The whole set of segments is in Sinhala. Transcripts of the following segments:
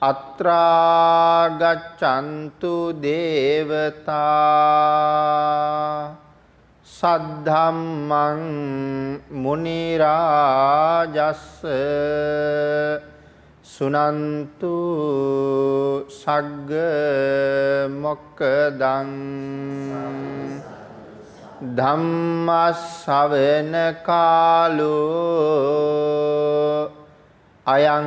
අත්‍රා ගච්ඡන්තු දේවතා සද්ධම්මං මුනි රාජස්ස සුනන්තු සග්ග මොක්කදං ධම්මස්සවෙන කාලෝ අයං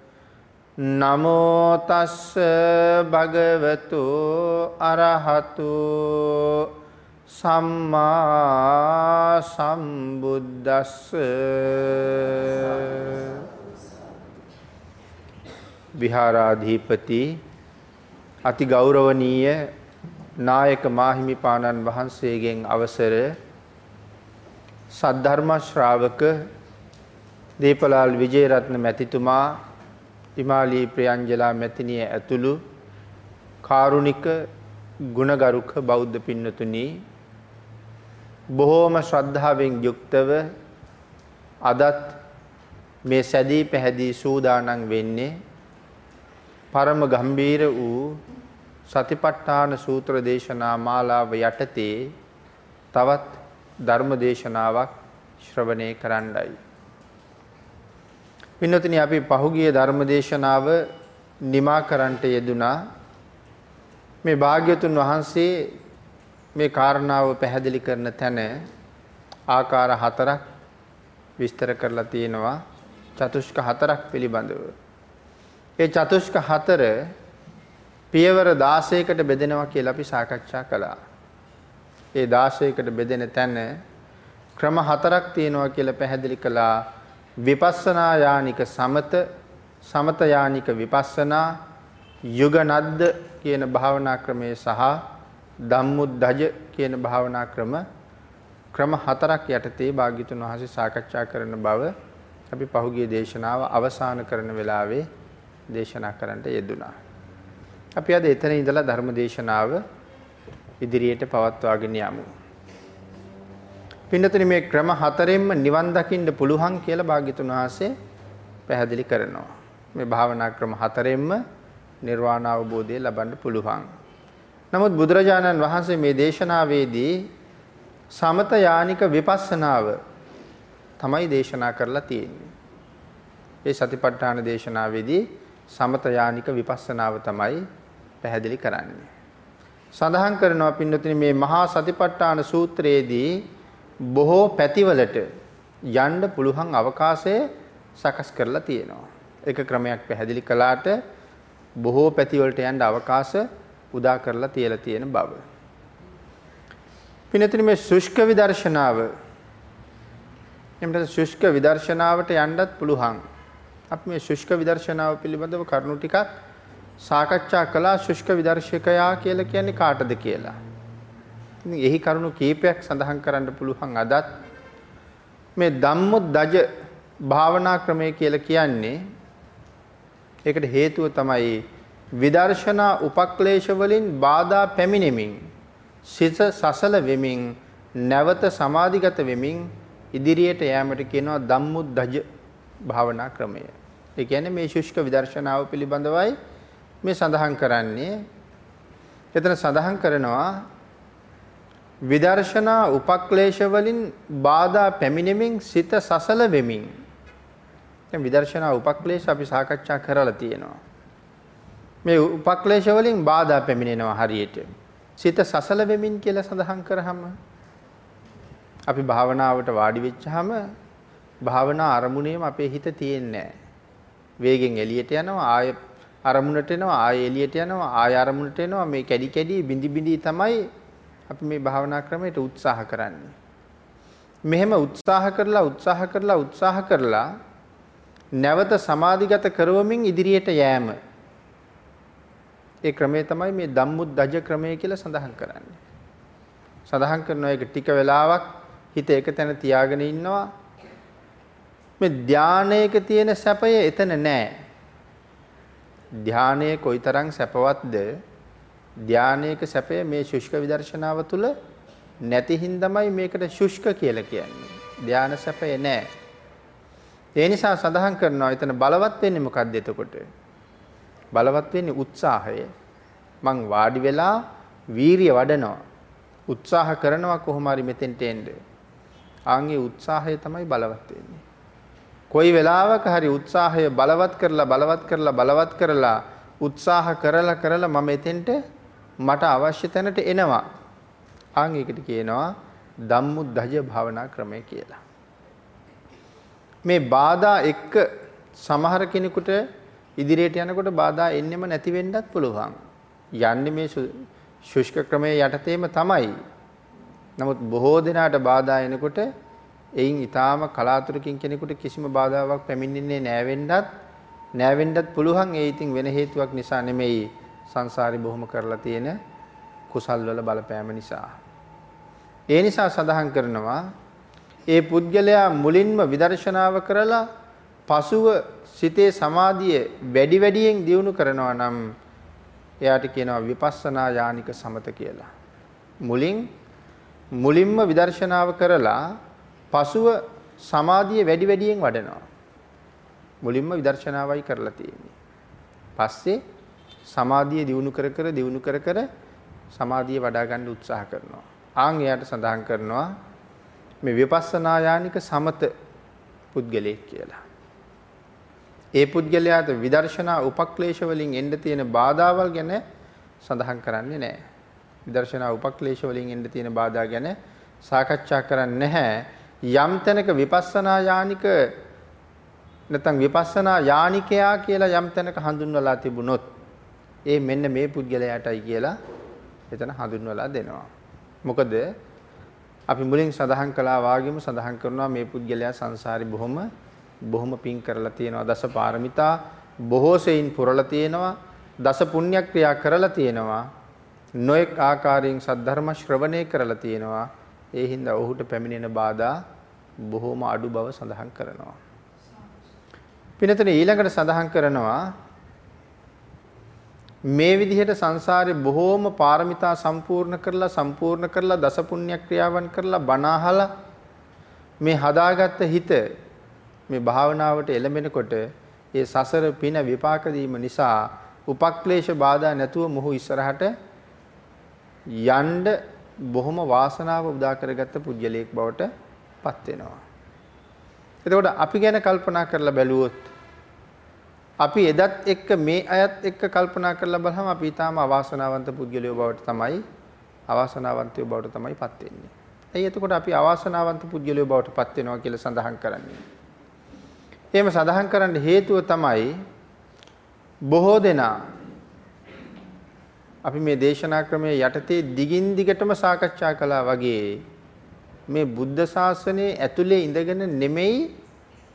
නමෝ තස්ස භගවතු අරහතු සම්මා සම්බුද්දස්ස. විහාරාධිපති අති ගෞරවනීය නායක මාහිමිපාණන් වහන්සේගෙන් අවසර සද්ධර්ම ශ්‍රාවක දීපලාල් විජේරත්න මැතිතුමා හිමාලී ප්‍රියංජලා මැතිණිය ඇතුළු කාරුණික ගුණගරුක බෞද්ධ පින්නතුනි බොහෝම ශ්‍රද්ධාවෙන් යුක්තව අදත් මේ සැදී පැහැදී සූදානම් වෙන්නේ පරම ගම්බීර වූ සතිපට්ඨාන සූත්‍ර දේශනා මාලාව යටතේ තවත් ධර්ම දේශනාවක් ශ්‍රවණය කරන්නයි. පින්නතුනි අපි පහුගිය ධර්ම දේශනාව නිමා කරන්නට යෙදුනා මේ භාග්‍යතුන් වහන්සේ මේ කාරණාව පැහැදිලි කරන තැන ආකාර හතරක් විස්තර කරලා තියෙනවා චතුෂ්ක හතරක් පිළිබඳව. ඒ චතුෂ්ක හතර පියවර 16කට බෙදෙනවා කියලා අපි සාකච්ඡා කළා. ඒ 16කට බෙදෙන තැන ක්‍රම හතරක් තියෙනවා කියලා පැහැදිලි කළා. විපස්සනා යානික සමත, සමත යානික විපස්සනා, යුගනද්ද කියන භාවනා ක්‍රමයේ සහ ධම්මුද්දජ කියන භාවනා ක්‍රම ක්‍රම හතරක් යටතේ භාග්‍යතුන් වහන්සේ සාකච්ඡා කරන බව අපි පහුගිය දේශනාව අවසන් කරන වෙලාවේ දේශනා කරන්නට යෙදුනා. අපි අද එතන ඉඳලා ධර්ම දේශනාව ඉදිරියට පවත්වාගෙන යමු. පින්නතුනි මේ ක්‍රම හතරෙන්ම නිවන් දකින්න පුළුවන් කියලා භාග්‍යතුන් වහන්සේ පැහැදිලි කරනවා. මේ භාවනා ක්‍රම හතරෙන්ම නිර්වාණ අවබෝධය ලබන්න පුළුවන්. නමුත් බුදුරජාණන් වහන්සේ මේ දේශනාවේදී සමත යානික විපස්සනාව තමයි දේශනා කරලා තියෙන්නේ. ඒ සතිපට්ඨාන දේශනාවේදී සමත යානික විපස්සනාව තමයි පැහැදිලි කරන්නේ. සඳහන් කරනවා පින්නතුනි මේ මහා සතිපට්ඨාන සූත්‍රයේදී බොහෝ පැතිවලට යන්න පුළුවන් අවකාශය සකස් කරලා තියෙනවා. එක ක්‍රමයක් පැහැදිලි කළාට බොහෝ පැතිවලට යන්න අවකාශ උදා කරලා තියලා තියෙන බව. පින්නතුනි මේ ශුෂ්ක විදර්ශනාව එම්ට ශුෂ්ක විදර්ශනාවට යන්නත් පුළුවන්. අපි මේ ශුෂ්ක විදර්ශනාව පිළිබඳව කරුණු ටිකක් සාකච්ඡා කළා ශුෂ්ක විදර්ශකයා කියලා කියන්නේ කාටද කියලා. ඉතින් එහි කරුණු කීපයක් සඳහන් කරන්න පුළුවන් අදත් මේ ධම්මොද්දජ භාවනා ක්‍රමය කියලා කියන්නේ ඒකට හේතුව තමයි විදර්ශනා උපක්ලේශ වලින් බාධා පැමිණෙමින් සිත සසල වෙමින් නැවත සමාධිගත වෙමින් ඉදිරියට යෑමට කියනවා ධම්මුද්දජ භාවනා ක්‍රමය. ඒ කියන්නේ මේ ශුෂ්ක විදර්ශනාව පිළිබඳවයි මේ සඳහන් කරන්නේ. එතන සඳහන් කරනවා විදර්ශනා උපක්ලේශ වලින් බාධා පැමිණෙමින් සිත සසල වෙමින්. දැන් විදර්ශනා උපක්ලේශ අපි සාකච්ඡා කරලා තියෙනවා. මේ උපක්ලේශ වලින් බාධා පැමිණෙනවා හරියට. සිත සසල වෙමින් කියලා සඳහන් කරාම අපි භාවනාවට වාඩි වෙච්චාම භාවනා අරමුණේම අපේ හිත තියෙන්නේ නැහැ. වේගෙන් එළියට යනවා ආය අරමුණට එනවා ආය එළියට යනවා ආය අරමුණට එනවා මේ කැඩි කැඩි බිඳි බිඳි තමයි අපි මේ භාවනා ක්‍රමයට උත්සාහ කරන්නේ. මෙහෙම උත්සාහ කරලා උත්සාහ කරලා උත්සාහ කරලා නැවත සමාධිගත කරවමින් ඉදිරියට යෑම. ඒ ක්‍රමය තමයි මේ ධම්මුද්දජ ක්‍රමය කියලා සඳහන් කරන්නේ. සඳහන් කරනවා ඒක ටික වෙලාවක් හිත එක තැන තියාගෙන ඉන්නවා. මේ ධානයක තියෙන සැපය එතන නෑ. ධානයේ කොයිතරම් සැපවත්ද ධානයක සැපය මේ ශුෂ්ක විදර්ශනාව තුළ නැති හින්දාමයි මේකට ශුෂ්ක කියලා කියන්නේ. ධාන සැපය නෑ. ඒ නිසා සඳහන් කරනවා එතන බලවත් වෙන්නේ මොකක්ද එතකොට? බලවත් වෙන්නේ උත්සාහය. මං වාඩි වෙලා වීරිය වඩනවා. උත්සාහ කරනවා කොහොම හරි මෙතෙන්ට එන්න. ආන්ගේ උත්සාහය තමයි බලවත් වෙන්නේ. කොයි වෙලාවක හරි උත්සාහය බලවත් කරලා බලවත් කරලා බලවත් කරලා උත්සාහ කරලා කරලා මම එතෙන්ට මට අවශ්‍ය තැනට එනවා. ආන් ඒකට කියනවා ධම්මුද්දජ භාවනා ක්‍රමය කියලා. මේ බාධා එක්ක සමහර කෙනෙකුට ඉදිරියට යනකොට බාධා එන්නෙම නැති වෙන්නත් පුළුවන්. යන්නේ මේ ශුෂ්ක ක්‍රමයේ යටතේම තමයි. නමුත් බොහෝ දෙනාට බාධා එනකොට එයින් ඊටාම කලාතුරකින් කෙනෙකුට කිසිම බාධාවක් පැමිණෙන්නේ නැහැ වෙන්නත් නෑවෙන්නත් පුළුවන් ඒ ඉතින් වෙන හේතුවක් නිසා නෙමෙයි සංසාරي බොහොම කරලා තියෙන කුසල් වල බලපෑම නිසා. ඒ නිසා සඳහන් කරනවා ඒ පුද්ගලයා මුලින්ම විදර්ශනාව කරලා පසුව සිතේ සමාධිය වැඩි වැඩියෙන් දියුණු කරනවා නම් එයාට කියනවා විපස්සනා යානික සමත කියලා. මුලින් මුලින්ම විදර්ශනාව කරලා පසුව සමාධිය වැඩි වැඩියෙන් වඩනවා. මුලින්ම විදර්ශනාවයි කරලා තියෙන්නේ. පස්සේ සමාධිය දියුණු කර කර දියුණු කර කර සමාධිය වඩා ගන්න උත්සාහ කරනවා. ආන් එයාට සඳහන් කරනවා මේ විපස්සනා යානික සමත පුද්ගලයෙක් කියලා. ඒ පුද්ගලයාට විදර්ශනා උපක්ලේශ වලින් එන්න තියෙන බාධාවල් ගැන සඳහන් කරන්නේ නැහැ. විදර්ශනා උපක්ලේශ වලින් එන්න තියෙන බාධා ගැන සාකච්ඡා කරන්නේ නැහැ. යම් තැනක විපස්සනා යානික නැත්නම් විපස්සනා යානිකයා කියලා යම් තැනක හඳුන්වලා තිබුණොත් ඒ මෙන්න මේ පුද්ගලයාටයි කියලා එතන හඳුන්වලා දෙනවා. මොකද අපි මුලින් සඳහන් කළා වාගේම සඳහන් කරනවා මේ පුද්ගලයා සංසාරේ බොහොම බොහොම පින් කරලා තියෙනවා. දස පාරමිතා බොහෝ සෙයින් පුරලා තියෙනවා දස පුණ්‍ය ක්‍රියා කරලා තියෙනවා නොඑක් ආකාරයෙන් සද්ධර්ම ශ්‍රවණය කරලා තියෙනවා. ඒ හින්දා ඔහුට පැමිණෙන බාධා බොහෝම අඩු බව සඳහන් කරනවා. පිනතන ඊළඟට සඳහන් කරනවා මේ විදිහට සංසාරේ බොහෝම පාරමිතා සම්පූර්ණ කරලා සම්පූර්ණ කරලා දස පුණ්‍ය ක්‍රියාවන් කරලා බණ අහලා මේ හදාගත්ත හිත මේ භාවනාවට එළඹෙනකොට ඒ සසර පින විපාක දීම නිසා උපක්ලේශ බාධා නැතුව මොහු ඉස්සරහට යන්න බොහොම වාසනාව උදා කරගත්ත පුජ්‍යලයක් බවට පත් වෙනවා. එතකොට අපි ගැන කල්පනා කරලා බැලුවොත් අපි එදත් එක්ක මේ අයත් එක්ක කල්පනා කරලා බලහම අපි ඊටාම අවාසනාවන්ත පුද්ගලයෝ බවට තමයි අවාසනාවන්තයෝ බවට තමයි පත් වෙන්නේ. එයි එතකොට අපි අවාසනාවන්ත පුද්ගලයෝ බවට පත් වෙනවා කියලා සඳහන් කරන්නේ. එහෙම සඳහන් කරන්න හේතුව තමයි බොහෝ දෙනා අපි මේ දේශනා ක්‍රමයේ යටතේ දිගින් දිගටම සාකච්ඡා කළා වගේ මේ බුද්ධ ශාසනයේ ඇතුලේ ඉඳගෙන නෙමෙයි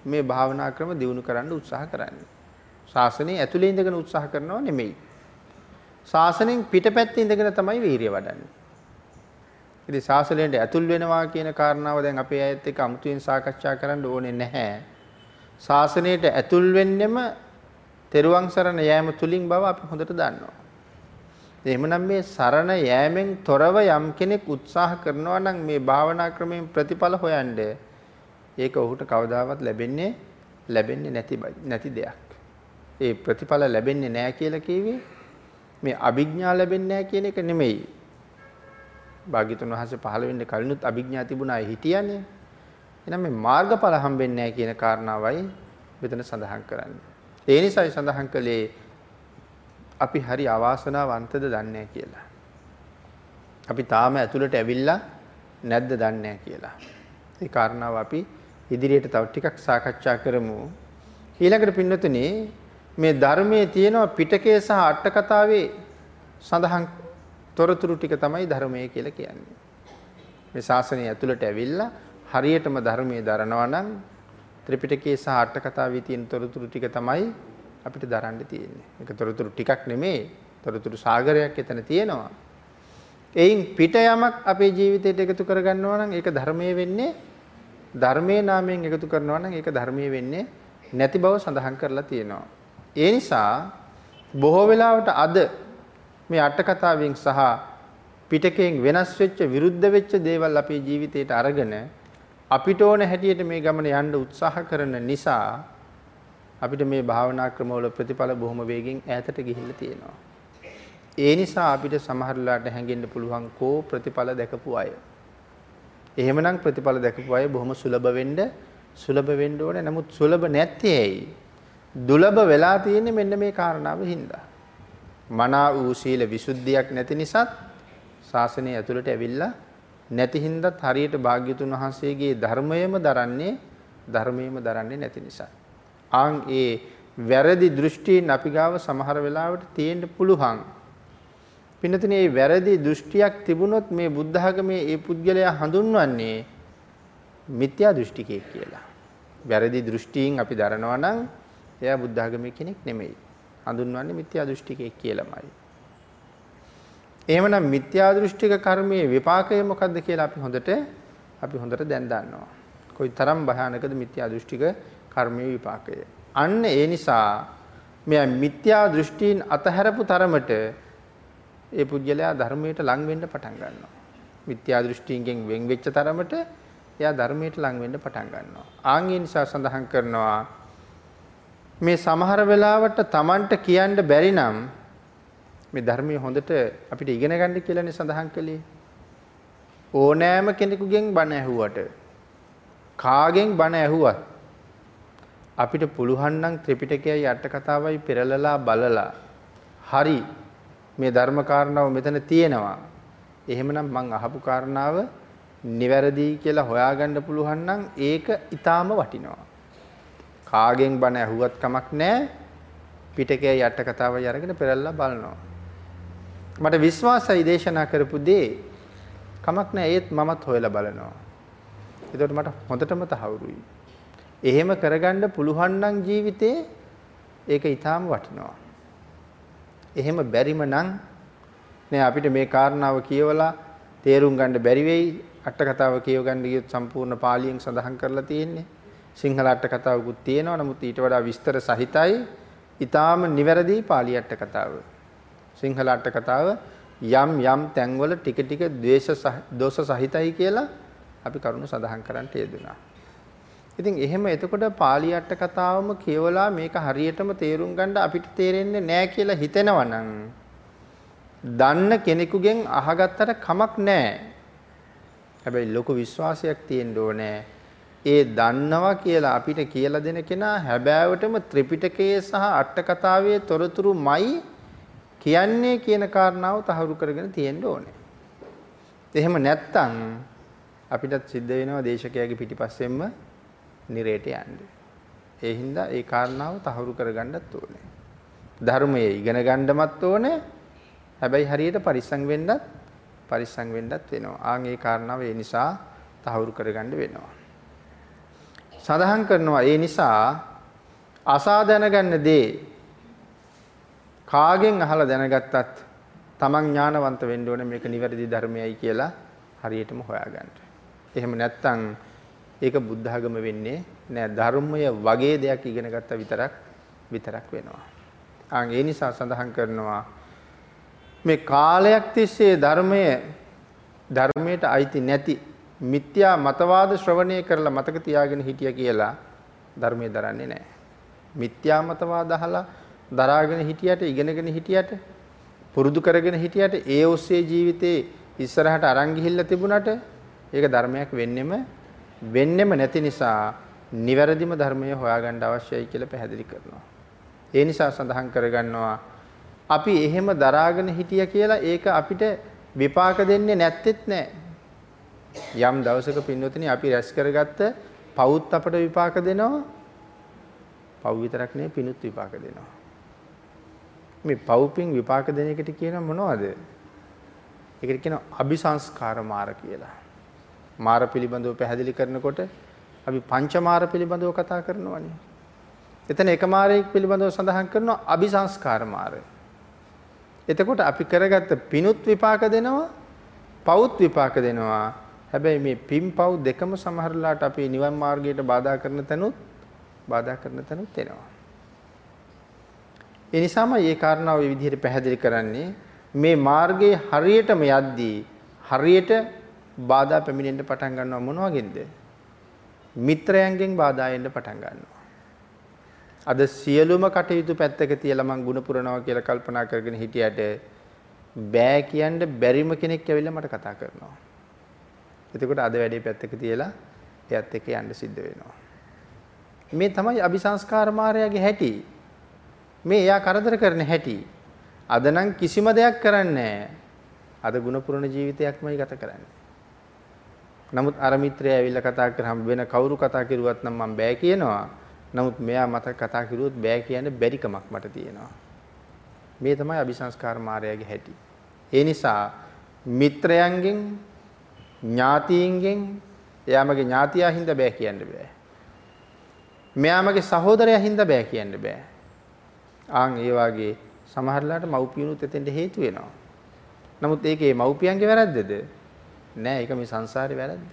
මේ භාවනා ක්‍රම දියුණු කරන්න උත්සාහ කරන්නේ. ශාසනයේ ඇතුලේ ඉඳගෙන උත්සාහ කරනව නෙමෙයි. ශාසනයෙන් පිටපැත්තේ ඉඳගෙන තමයි වීරිය වඩන්නේ. ඉතින් ශාසනයට ඇතුල් වෙනවා කියන කාරණාව දැන් අපේ අයත් එක්ක අමුතුවෙන් සාකච්ඡා කරන්න ඕනේ නැහැ. ශාසනයට ඇතුල් වෙන්නෙම තෙරුවන් සරණ යෑම තුලින් බව අපි හොඳට දන්නවා. එහෙමනම් මේ සරණ යෑමෙන් තොරව යම් කෙනෙක් උත්සාහ කරනවා නම් මේ භාවනා ක්‍රමයෙන් ප්‍රතිඵල හොයන්න ඒක ඔහුට කවදාවත් ලැබෙන්නේ ලැබෙන්නේ නැති නැති දෙයක්. ඒ ප්‍රතිඵල ලැබෙන්නේ නැහැ කියලා කිව්වේ මේ අභිඥා ලැබෙන්නේ නැහැ කියන එක නෙමෙයි. භාග්‍යතුන් වහන්සේ පහළ වෙන්න කලිනුත් අභිඥා තිබුණා හිටියනේ. එහෙනම් මේ මාර්ගඵල හම්බෙන්නේ නැහැ කියන කාරණාවයි මෙතන සඳහන් කරන්නේ. ඒ නිසායි සඳහන් කළේ අපි හරි අවාසනාවන්තද දන්නේ කියලා. අපි තාම ඇතුළට ඇවිල්ලා නැද්ද දන්නේ කියලා. ඒ කාරණාව අපි ඉදිරියට තව ටිකක් සාකච්ඡා කරමු. ඊළඟට පින්නතුනේ මේ ධර්මයේ තියෙනවා පිටකයේ සහ අට කතාවේ සඳහන් තොරතුරු ටික තමයි ධර්මයේ කියලා කියන්නේ. මේ ශාසනය ඇතුළට ඇවිල්ලා හරියටම ධර්මයේ දරනවා නම් ත්‍රිපිටකයේ සහ අට කතාවේ තියෙන තොරතුරු ටික තමයි අපිට දරන්න තියෙන්නේ. ඒක තොරතුරු ටිකක් නෙමෙයි. තොරතුරු සාගරයක් එතන තියෙනවා. එයින් පිට යමක් අපේ ජීවිතයට එකතු කරගන්නවා නම් ඒක ධර්මයේ වෙන්නේ ධර්මයේ නාමයෙන් එකතු කරනවා නම් ඒක ධර්මයේ වෙන්නේ නැති බව සඳහන් කරලා තියෙනවා. ඒ නිසා බොහෝ වෙලාවට අද මේ අට කතාවෙන් සහ පිටකයෙන් වෙනස් වෙච්ච විරුද්ධ වෙච්ච දේවල් අපේ ජීවිතයට අරගෙන අපිට ඕන හැටියට මේ ගමන යන්න උත්සාහ කරන නිසා අපිට මේ භාවනා ක්‍රමවල ප්‍රතිඵල බොහොම වේගෙන් ඈතට ගිහිල්ලා තියෙනවා. ඒ නිසා අපිට සමහරලාට හැඟෙන්න පුළුවන් කෝ ප්‍රතිඵල දැකපු අය. එහෙමනම් ප්‍රතිඵල දැකපු අය බොහොම සුලභ වෙන්න සුලභ වෙන්න ඕනේ. නමුත් සුලභ නැත්තේ ඇයි? දුලබ වෙලා තියෙන්නේ මෙන්න මේ කාරණාව හින්දා. මනා වූ සීල විසුද්ධියක් නැති නිසාත් ශාසනය ඇතුළට ඇවිල්ලා නැති හින්දාත් හරියට භාග්‍යතුන් වහන්සේගේ ධර්මයම දරන්නේ ධර්මයේම දරන්නේ නැති නිසා. ආන් ඒ වැරදි දෘෂ්ටීන් අපි ගාව සමහර වෙලාවට තියෙන්න පුළුවන්. පින්නතනේ මේ වැරදි දෘෂ්ටියක් තිබුණොත් මේ බුද්ධ ධර්මයේ ඒ පුද්ගලයා හඳුන්වන්නේ මිත්‍යා දෘෂ්ටිකයෙක් කියලා. වැරදි දෘෂ්ටීන් අපි දරනවා නම් එයා බුද්ධ ආගමේ කෙනෙක් නෙමෙයි. හඳුන්වන්නේ මිත්‍යා දෘෂ්ටිකයෙක් කියලාමයි. එහෙමනම් මිත්‍යා දෘෂ්ටික කර්මයේ විපාකය මොකද්ද කියලා අපි හොඳට අපි හොඳට දැන් දන්නවා. කොයි තරම් භයානකද මිත්‍යා දෘෂ්ටික කර්මයේ විපාකය. අන්න ඒ නිසා මෙයා මිත්‍යා දෘෂ්ටීන් අතහැරපු තරමට ඒ පුජ්‍යලයා ධර්මයට ලං වෙන්න පටන් ගන්නවා. මිත්‍යා දෘෂ්ටීන්ගෙන් වෙන් වෙච්ච තරමට එයා ධර්මයට ලං වෙන්න පටන් ගන්නවා. ආන් ඒ නිසා සඳහන් කරනවා මේ සමහර වෙලාවට Tamanට කියන්න බැරි නම් මේ ධර්මයේ හොඳට අපිට ඉගෙන ගන්න කියලානේ සඳහන් කළේ. ඕනෑම කෙනෙකුගෙන් බණ ඇහුවට කාගෙන් බණ ඇහුවත් අපිට පුළුවන් නම් ත්‍රිපිටකයයි අට කතාවයි පෙරලලා බලලා හරි මේ ධර්ම කාරණාව මෙතන තියෙනවා. එහෙමනම් මං අහපු කාරණාව නිවැරදි කියලා හොයාගන්න පුළුවන් නම් ඒක ඊටාම වටිනවා. කාගෙන් බණ ඇහුවත් කමක් නැහැ. පිටකයේ යට කතාවයි අරගෙන පෙරල්ලා බලනවා. මට විශ්වාසයි දේශනා කරපු දේ කමක් නැහැ ඒත් මමත් හොයලා බලනවා. එතකොට මට හොඳටම තහවුරුයි. එහෙම කරගන්න පුළුවන් නම් ජීවිතේ ඒක ඊටාම වටිනවා. එහෙම බැරිම නම් නේ අපිට මේ කාරණාව කියවලා තේරුම් ගන්න බැරි වෙයි අට කතාව කියව ගන්න ගියොත් සම්පූර්ණ පාලියෙන් සඳහන් කරලා තියෙන්නේ සිංහල අට කතාවකුත් තියෙනවා නමුත් ඊට වඩා විස්තර සහිතයි ඊටාම නිවැරදි පාලි අට කතාව සිංහල අට කතාව යම් යම් තැන්වල ටික ටික ද්වේෂ දෝෂ සහිතයි කියලා අපි කරුණු සඳහන් කරන්නට යෙදුනා ඉතින් එහෙම එතකොට පාලි අට කතාවම කියවලා මේක හරියටම තේරුම් ගන්න අපිට තේරෙන්නේ නැහැ කියලා හිතෙනවා නම් දන්න කෙනෙකුගෙන් අහගත්තට කමක් නැහැ. හැබැයි ලොකු විශ්වාසයක් තියෙන්න ඕනේ. ඒ දන්නවා කියලා අපිට කියලා දෙන කෙනා හැබෑවටම ත්‍රිපිටකයේ සහ අට කතාවේ තොරතුරුමයි කියන්නේ කියන කාරණාව තහවුරු කරගෙන තියෙන්න ඕනේ. එහෙම නැත්තම් අපිටත් සිද්ධ වෙනවා දේශකයාගේ පිටිපස්සෙන්ම නිරේට යන්න. ඒ හින්දා ඒ කාරණාව තහවුරු කරගන්නත් ඕනේ. ධර්මයේ ඉගෙන ගන්නමත් ඕනේ. හැබැයි හරියට පරිස්සම් වෙන්නත් පරිස්සම් වෙන්නත් වෙනවා. ආන් ඒ කාරණාව ඒ නිසා තහවුරු කරගන්න වෙනවා. සඳහන් කරනවා ඒ නිසා අසා දැනගන්න දේ කාගෙන් අහලා දැනගත්තත් තමන් ඥානවන්ත වෙන්න ඕනේ මේක නිවැරදි ධර්මයයි කියලා හරියටම හොයාගන්න. එහෙම නැත්නම් ඒක බුද්ධ ආගම වෙන්නේ නෑ ධර්මය වගේ දෙයක් ඉගෙන ගත්තා විතරක් විතරක් වෙනවා. ආන් ඒ නිසා සඳහන් කරනවා මේ කාලයක් තිස්සේ ධර්මය ධර්මයට අයිති නැති මිත්‍යා මතවාද ශ්‍රවණය කරලා මතක තියාගෙන හිටිය කියලා ධර්මයේ දරන්නේ නැහැ. මිත්‍යා මතවාද අහලා දරාගෙන හිටියට ඉගෙනගෙන හිටියට පුරුදු කරගෙන හිටියට ඒ ඔස්සේ ජීවිතේ ඉස්සරහට අරන් ගිහිල්ලා තිබුණට ඒක ධර්මයක් වෙන්නෙම වෙන්නෙම නැති නිසා නිවැරදිම ධර්මය හොයාගන්න අවශ්‍යයි කියලා පැහැදිලි කරනවා. ඒ නිසා සඳහන් කරගන්නවා අපි එහෙම දරාගෙන හිටිය කියලා ඒක අපිට විපාක දෙන්නේ නැත්තේත් නෑ. යම් දවසක පින්වතුනි අපි රැස් කරගත්ත පවුත් අපට විපාක දෙනවා. පව් විතරක් නෙවෙයි පිනුත් විපාක දෙනවා. මේ පව්පින් විපාක දෙන එකට කියන මොනවද? ඒකට කියනවා අபிසංස්කාර මාර කියලා. මාර පිළිබඳව පැහැදිලි කරනකොට අපි පංචමාර පිළිබඳව කතා කරනවානේ. එතන එක මාරයක් පිළිබඳව සඳහන් කරනවා අபிසංස්කාර මාරය. එතකොට අපි කරගත්ත පිනුත් විපාක දෙනවා පවුත් විපාක දෙනවා හැබැයි මේ පින් පව් දෙකම සමහරලාට අපි නිවන් මාර්ගයට බාධා කරන තැනුත් බාධා කරන තැනුත් එනවා. ඒ නිසාම මේ කාරණාව මේ විදිහට පැහැදිලි කරන්නේ මේ මාර්ගයේ හරියටම යද්දී හරියට බාධා පැමිණෙන්න පටන් ගන්නවා මොන වගේද? මිත්‍රයන්ගෙන් බාධා එන්න පටන් ගන්නවා. අද සියලුම කටයුතු පැත්තක තියලා මං ಗುಣ පුරනවා කියලා කල්පනා කරගෙන හිටියට බෑ කියන්න බැරිම කෙනෙක් ඇවිල්ලා මට කතා කරනවා. එතකොට අද වැඩේ පැත්තක තියලා එයත් එක්ක යන්න සිද්ධ වෙනවා. මේ තමයි අபிසංස්කාර මායාවේ හැටි. මේ එයා කරදර කරන හැටි. අද නම් කිසිම දෙයක් කරන්නේ අද ಗುಣපුරණ ජීවිතයක්මයි ගත කරන්නේ. නමුත් අර මිත්‍රය ඇවිල්ලා කතා කරාම වෙන කවුරු කතා කරුවත් නම් මම බෑ කියනවා. නමුත් මෙයා මට කතා කරුවොත් බෑ කියන්න බැරිකමක් මට තියෙනවා. මේ තමයි අபிසංස්කාර මායාවේ හැටි. ඒ නිසා මිත්‍රයන්ගෙන් ඥාතීන්ගෙන් එයාමගේ ඥාතියා හින්දා බෑ කියන්න බෑ. මෙයාමගේ සහෝදරයා හින්දා බෑ කියන්න බෑ. ආන් ඒ වාගේ සමහරලාට මව්පියනුත් එතෙන්ට හේතු වෙනවා. නමුත් ඒකේ මව්පියන්ගේ වැරද්දද? නෑ ඒක මේ සංසාරේ වැරද්ද.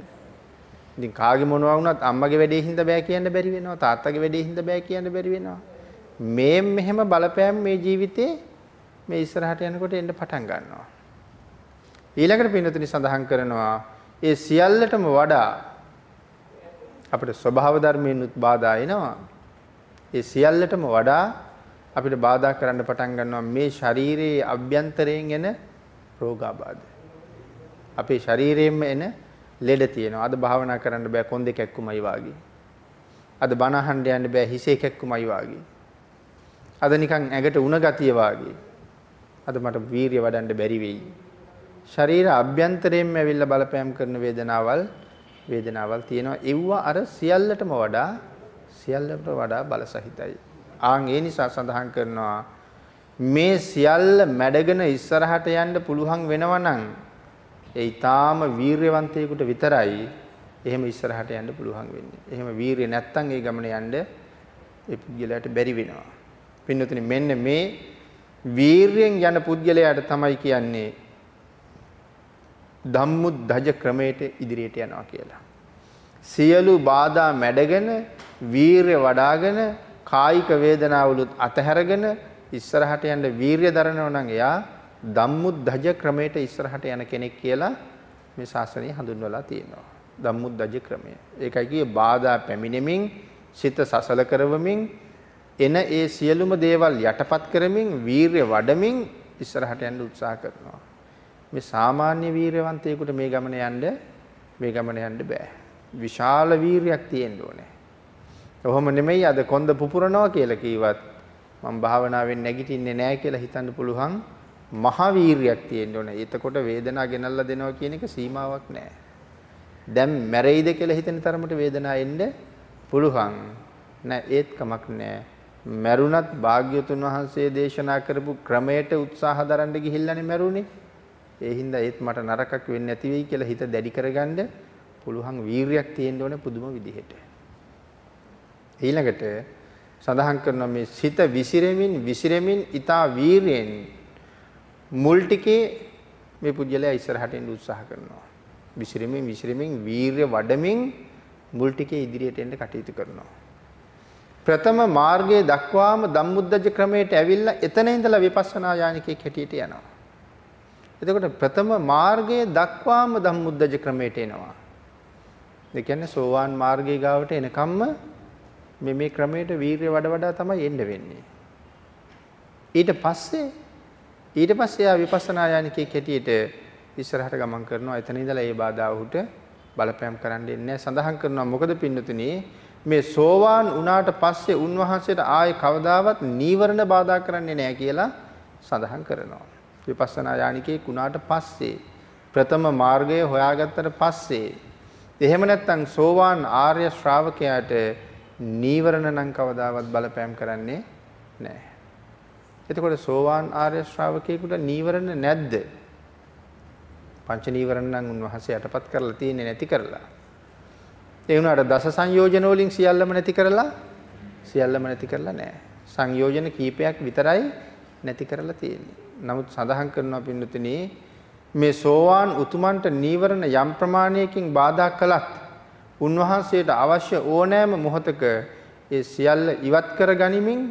ඉතින් කාගේ මොනවා වුණත් අම්මගේ වැඩේ හින්දා බෑ කියන්න බැරි වෙනවා. තාත්තගේ වැඩේ හින්දා බෑ කියන්න බැරි වෙනවා. මේ මෙහෙම බලපෑම් මේ ජීවිතේ මේ ඉස්සරහට යනකොට එන්න පටන් ගන්නවා. ඊළඟට පින්නතුනි සඳහන් කරනවා ඒ සියල්ලටම වඩා අපිට ස්වභාව ධර්මයෙන් උත් බාධා එනවා. ඒ සියල්ලටම වඩා අපිට බාධා කරන්න පටන් ගන්නවා මේ ශරීරයේ අභ්‍යන්තරයෙන් එන රෝගාබාධ. අපේ ශරීරයෙන්ම එන ලෙඩ තියෙනවා. අද භාවනා කරන්න බෑ කොන් දෙක එක්කුමයි වාගේ. අද බණ අහන්න යන්න බෑ හිසේ එක්කුමයි වාගේ. අද නිකන් ඇඟට උණ ගතිය වාගේ. අද මට වීරිය වඩන්න බැරි වෙයි. ශරීර අභ්‍යන්තරයෙන්ම ඇවිල්ලා බලපෑම් කරන වේදනාවල් වේදනාවල් තියෙනවා. ඒවා අර සියල්ලටම වඩා සියල්ලට වඩා බලසහිතයි. ආන් ඒ නිසා සඳහන් කරනවා මේ සියල්ල මැඩගෙන ඉස්සරහට යන්න පුළුවන් වෙනවා නම් ඒ ඊටාම වීරයවන්තයෙකුට විතරයි එහෙම ඉස්සරහට යන්න පුළුවන් වෙන්නේ. එහෙම වීරිය නැත්තම් ඒ ගමන යන්න ඒ පුද්ගලයාට බැරි වෙනවා. පින්නතුනි මෙන්න මේ වීරියෙන් යන පුද්ගලයාට තමයි කියන්නේ ධම්මුද්දජ ක්‍රමයට ඉදිරියට යනවා කියලා. සියලු බාධා මැඩගෙන වීරය වඩාගෙන කායික වේදනාවලුත් අතහැරගෙන ඉස්සරහට යන්න වීරිය දරනවා නම් එයා ධම්මුද්දජ ක්‍රමයට ඉස්සරහට යන කෙනෙක් කියලා මේ ශාසනය හඳුන්වලා තියෙනවා. ධම්මුද්දජ ක්‍රමය. ඒකයි කියේ බාධා පැමිණෙමින් සිත සසල කරවමින් එන ඒ සියලුම දේවල් යටපත් කරමින් වීරිය වඩමින් ඉස්සරහට යන්න උත්සාහ කරනවා. මේ සාමාන්‍ය වීරයවන්තයෙකුට මේ ගමන යන්න මේ ගමන යන්න බෑ. විශාල වීරියක් තියෙන්න ඕනේ. ඔහොම නෙමෙයි අද කොන්ද පුපුරනවා කියලා කිව්වත් මම භාවනාවෙන් නැගිටින්නේ නැහැ කියලා හිතන්න පුළුවන් මහා වීරියක් තියෙන්න ඕනේ. එතකොට වේදනාව ගෙනල්ලා දෙනවා කියන එක සීමාවක් නැහැ. දැන් මැරෙයිද කියලා හිතෙන තරමට වේදනාව එන්න පුළුවන්. නෑ ඒත් කමක් නෑ. මැරුණත් භාග්‍යතුන් වහන්සේ දේශනා කරපු ක්‍රමයට උත්සාහ දරන්න ගිහිල්ලානේ මැරුණේ. ඒ හින්දා ඒත් මට නරකක් වෙන්නේ නැති වෙයි කියලා හිත දැඩි කරගන්න පුළුවන් වීරියක් තියෙන්න ඕනේ පුදුම විදිහට. ඊළඟට සඳහන් කරනවා මේ සිත විසිරෙමින් විසිරෙමින් ඊතා වීරියෙන් මුල් ටිකේ මේ පුජ්‍යලයා ඉස්සරහට එන්න උත්සාහ කරනවා. විසිරෙමින් විසිරෙමින් වීරිය වඩමින් මුල් ටිකේ ඉදිරියට එන්න කටයුතු කරනවා. ප්‍රථම මාර්ගයේ දක්වාම ධම්මුද්දජ ක්‍රමයට ඇවිල්ලා එතන ඉඳලා විපස්සනා යානිකේ හැටියට යනවා. එතකොට ප්‍රථම මාර්ගයේ දක්වාම ධම්මුද්දජ ක්‍රමයට එනවා. ඒ කියන්නේ සෝවාන් මාර්ගයේ ගාවට එනකම්ම මේ මේ ක්‍රමයට වීරිය වඩ වඩා තමයි එන්න වෙන්නේ. ඊට පස්සේ ඊට පස්සේ ආ විපස්සනා යානිකේ කැටියට ඉස්සරහට ගමන් කරනවා. එතන ඉඳලා ඒ බාධා උහුට බලපෑම් කරන්න ඉන්නේ සඳහන් කරනවා මොකද පින්නතුනි මේ සෝවාන් වුණාට පස්සේ උන්වහන්සේට ආයේ කවදාවත් නීවරණ බාධා කරන්නේ නැහැ කියලා සඳහන් කරනවා. විපස්සනා යානිකේ කුණාට පස්සේ ප්‍රථම මාර්ගය හොයාගත්තට පස්සේ එහෙම නැත්නම් සෝවාන් ආර්ය ශ්‍රාවකයාට නීවරණ නම් කවදාවත් බලපෑම් කරන්නේ නැහැ. එතකොට සෝවාන් ආර්ය ශ්‍රාවකයෙකුට නීවරණ නැද්ද? පංච නීවරණ නම් උන්වහන්සේ යටපත් කරලා තියෙන්නේ නැති කරලා. ඒ වුණාට දස සංයෝජන වලින් සියල්ලම නැති කරලා සියල්ලම නැති කරලා නැහැ. සංයෝජන කීපයක් විතරයි නැති කරලා තියෙන්නේ. නමුත් සඳහන් කරනවා පින්නතුනි මේ සෝවාන් උතුමන්ට නීවරණ යම් ප්‍රමාණයකින් බාධා කළත් උන්වහන්සේට අවශ්‍ය ඕනෑම මොහොතක ඒ සියල්ල ඉවත් කර ගනිමින්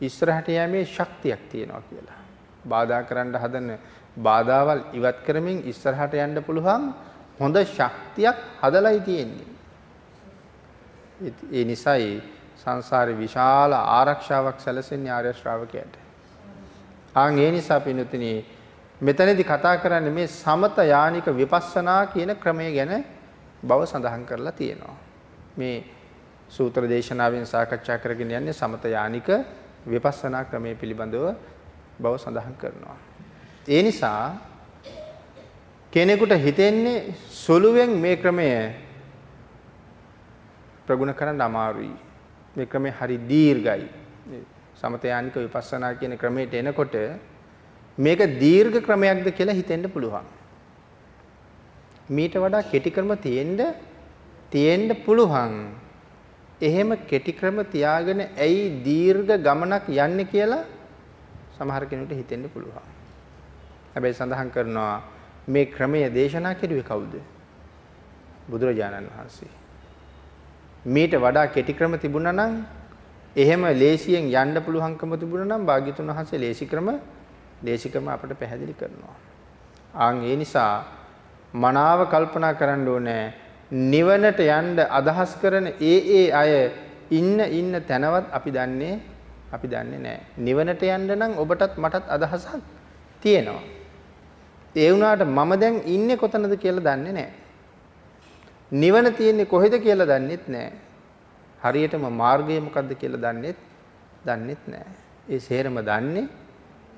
ඉස්සරහට යෑමේ ශක්තියක් තියෙනවා කියලා. බාධා කරන්න හදන බාධාවල් ඉවත් කරමින් ඉස්සරහට යන්න පුළුවන් හොඳ ශක්තියක් හදලායි තියෙන්නේ. ඒ නිසායි සංසාරේ විශාල ආරක්ෂාවක් සැලසෙන්නේ ආර්ය ශ්‍රාවකයාට. ආන් ඒ නිසා පින්තුනි මෙතනදී කතා කරන්නේ මේ සමත යානික විපස්සනා කියන ක්‍රමය ගැන බව සඳහන් කරලා තියෙනවා. මේ සූත්‍ර දේශනාවෙන් සාකච්ඡා කරගෙන යන්නේ සමත යානික විපස්සනා ක්‍රමය පිළිබඳව බව සඳහන් කරනවා. ඒ නිසා කෙනෙකුට හිතෙන්නේ සුළුවෙන් මේ ක්‍රමය ප්‍රගුණ කරන්න අමාරුයි. මේ ක්‍රමය හරි දීර්ඝයි. සමතයානික විපස්සනා කියන ක්‍රමයට එනකොට මේක දීර්ඝ ක්‍රමයක්ද කියලා හිතෙන්න පුළුවන්. මීට වඩා කෙටි ක්‍රම තියෙන්න තියෙන්න පුළුවන්. එහෙම කෙටි ක්‍රම තියාගෙන ඇයි දීර්ඝ ගමනක් යන්නේ කියලා සමහර කෙනෙකුට හිතෙන්න පුළුවන්. හැබැයි සඳහන් කරනවා මේ ක්‍රමය දේශනා කෙරුවේ කවුද? බුදුරජාණන් වහන්සේ. මීට වඩා කෙටි ක්‍රම තිබුණා නම් එහෙම ලේසියෙන් යන්න පුළුවන්කම තිබුණා නම් භාග්‍යතුන් වහන්සේ ලේසි ක්‍රම ලේසි ක්‍රම අපට පැහැදිලි කරනවා. ආන් ඒ නිසා මනාව කල්පනා කරන්න ඕනේ නිවනට යන්න අදහස් කරන ඒ ඒ අය ඉන්න ඉන්න තැනවත් අපි දන්නේ අපි දන්නේ නැහැ. නිවනට යන්න නම් ඔබටත් මටත් අදහසක් තියෙනවා. ඒ වුණාට මම දැන් ඉන්නේ කොතනද කියලා දන්නේ නැහැ. නිවන තියෙන්නේ කොහෙද කියලා දන්නෙත් නැහැ. හරියටම මාර්ගය මොකද්ද කියලා දන්නෙත් දන්නෙත් නැහැ. ඒ සේරම දන්නේ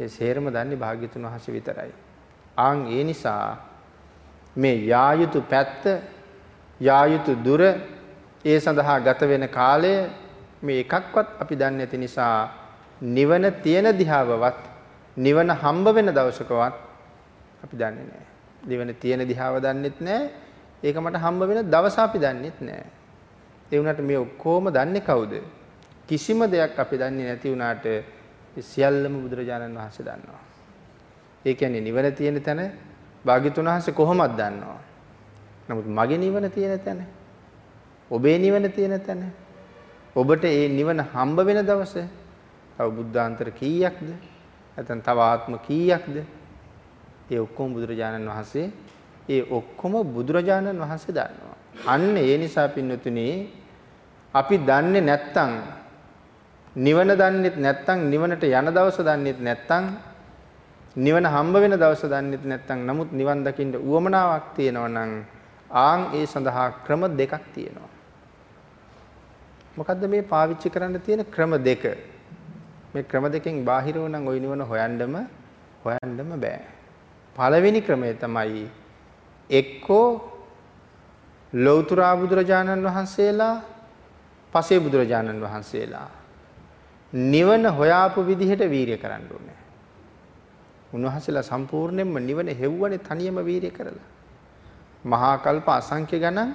ඒ සේරම දන්නේ භාග්‍යතුන් වහන්සේ විතරයි. ආන් ඒ නිසා මේ යා යුතු පැත්ත යා යුතු දුර ඒ සඳහා ගත වෙන කාලය මේ එකක්වත් අපි දන්නේ නැති නිසා නිවන තියෙන දිහාවවත් නිවන හම්බ වෙන දවසකවත් අපි දන්නේ නැහැ. නිවන තියෙන දිහාව දන්නෙත් නැහැ. ඒක මට හම්බ වෙන දවස අපි දන්නෙත් නැහැ. ඒ වුණාට මේ ඔක්කොම දන්නේ කවුද? කිසිම දෙයක් අපි දන්නේ නැති වුණාට සියල්ලම බුදුරජාණන් වහන්සේ දන්නවා. ඒ කියන්නේ නිවන තියෙන තැන භාග්‍යතුන් වහන්සේ කොහොමද දන්නවා? නමුත් මගේ නිවන තියෙන තැන ඔබේ නිවන තියෙන තැන ඔබට ඒ නිවන හම්බ වෙන දවස තව බුද්ධාන්තර කීයක්ද? නැත්නම් තව ආත්ම කීයක්ද? ඒ ඔක්කොම බුදුරජාණන් වහන්සේ ඒ ඔක්කොම බුදුරජාණන් වහන්සේ දන්නවා. අන්න ඒ නිසා පින්නතුනි අපි දන්නේ නැත්තම් නිවන දන්නෙත් නැත්තම් නිවනට යන දවස දන්නෙත් නැත්තම් නිවන හම්බ වෙන දවස දන්නෙත් නැත්තම් නමුත් නිවන් දකින්න උවමනාවක් තියෙනවා නම් ආන් ඒ සඳහා ක්‍රම දෙකක් තියෙනවා. මොකද්ද මේ පාවිච්චි කරන්න තියෙන ක්‍රම දෙක? මේ ක්‍රම දෙකෙන් බාහිරව නම් ওই නිවන හොයන්නම හොයන්නම බෑ. පළවෙනි ක්‍රමය තමයි එක්කෝ ලෞතර බුදුරජාණන් වහන්සේලා පසේ බුදුරජාණන් වහන්සේලා නිවන හොයාපු විදිහට වීරිය කරන්න ඕනේ. උන්වහන්සේලා සම්පූර්ණයෙන්ම නිවන හෙව්වනේ තනියම වීරිය කරලා. මහා කල්ප අසංඛ්‍ය ගණන්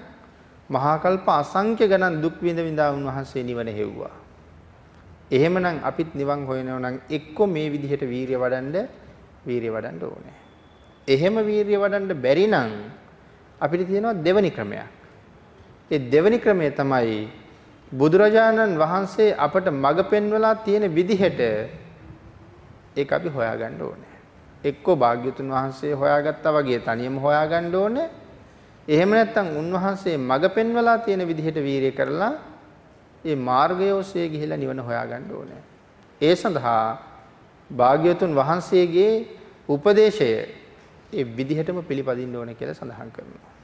මහා කල්ප අසංඛ්‍ය ගණන් දුක් විඳ විඳා උන්වහන්සේ නිවන හෙව්වා. එහෙමනම් අපිත් නිවන් හොයනවා නම් එක්ක මේ විදිහට වීරිය වඩන්න වීරිය වඩන්න ඕනේ. එහෙම වීරිය වඩන්න බැරි නම් අපිට තියෙනවා දෙවනි ක්‍රමයක්. ඒ දෙවනි ක්‍රමය තමයි බුදුරජාණන් වහන්සේ අපට මඟ පෙන්වලා තියෙන විදිහට ඒක අපි හොයාගන්න ඕනේ. එක්කෝ භාග්‍යතුන් වහන්සේ හොයාගත්තා වගේ තනියම හොයාගන්න ඕනේ. එහෙම නැත්නම් උන්වහන්සේ මඟ පෙන්වලා තියෙන විදිහට වීරිය කරලා ඒ මාර්ගය ඔස්සේ ගිහිලා නිවන හොයාගන්න ඕනේ. ඒ සඳහා භාග්‍යවතුන් වහන්සේගේ උපදේශය ඒ විදිහටම පිළිපදින්න ඕනේ කියලා සඳහන් කරනවා.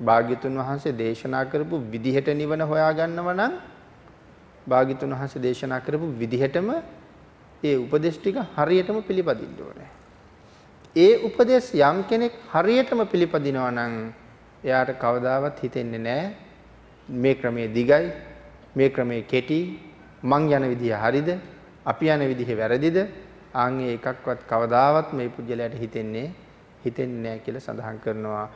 භාග්‍යතුන් වහන්සේ දේශනා කරපු විදිහට නිවන හොයාගන්නව නම් භාග්‍යතුන් වහන්සේ දේශනා කරපු විදිහටම ඒ උපදේශ ටික හරියටම පිළිපදින්න ඕනේ. ඒ උපදේශ යම් කෙනෙක් හරියටම පිළිපදිනවා නම් එයාට කවදාවත් හිතෙන්නේ නැහැ මේ ක්‍රමයේ දිගයි මේ ක්‍රමයේ කෙටි මං යන විදිහ හරිද අපි යන විදිහ වැරදිද ආන් එකක්වත් කවදාවත් මේ පුජ්‍යලයට හිතෙන්නේ හිතෙන්නේ නැහැ කියලා සඳහන් කරනවා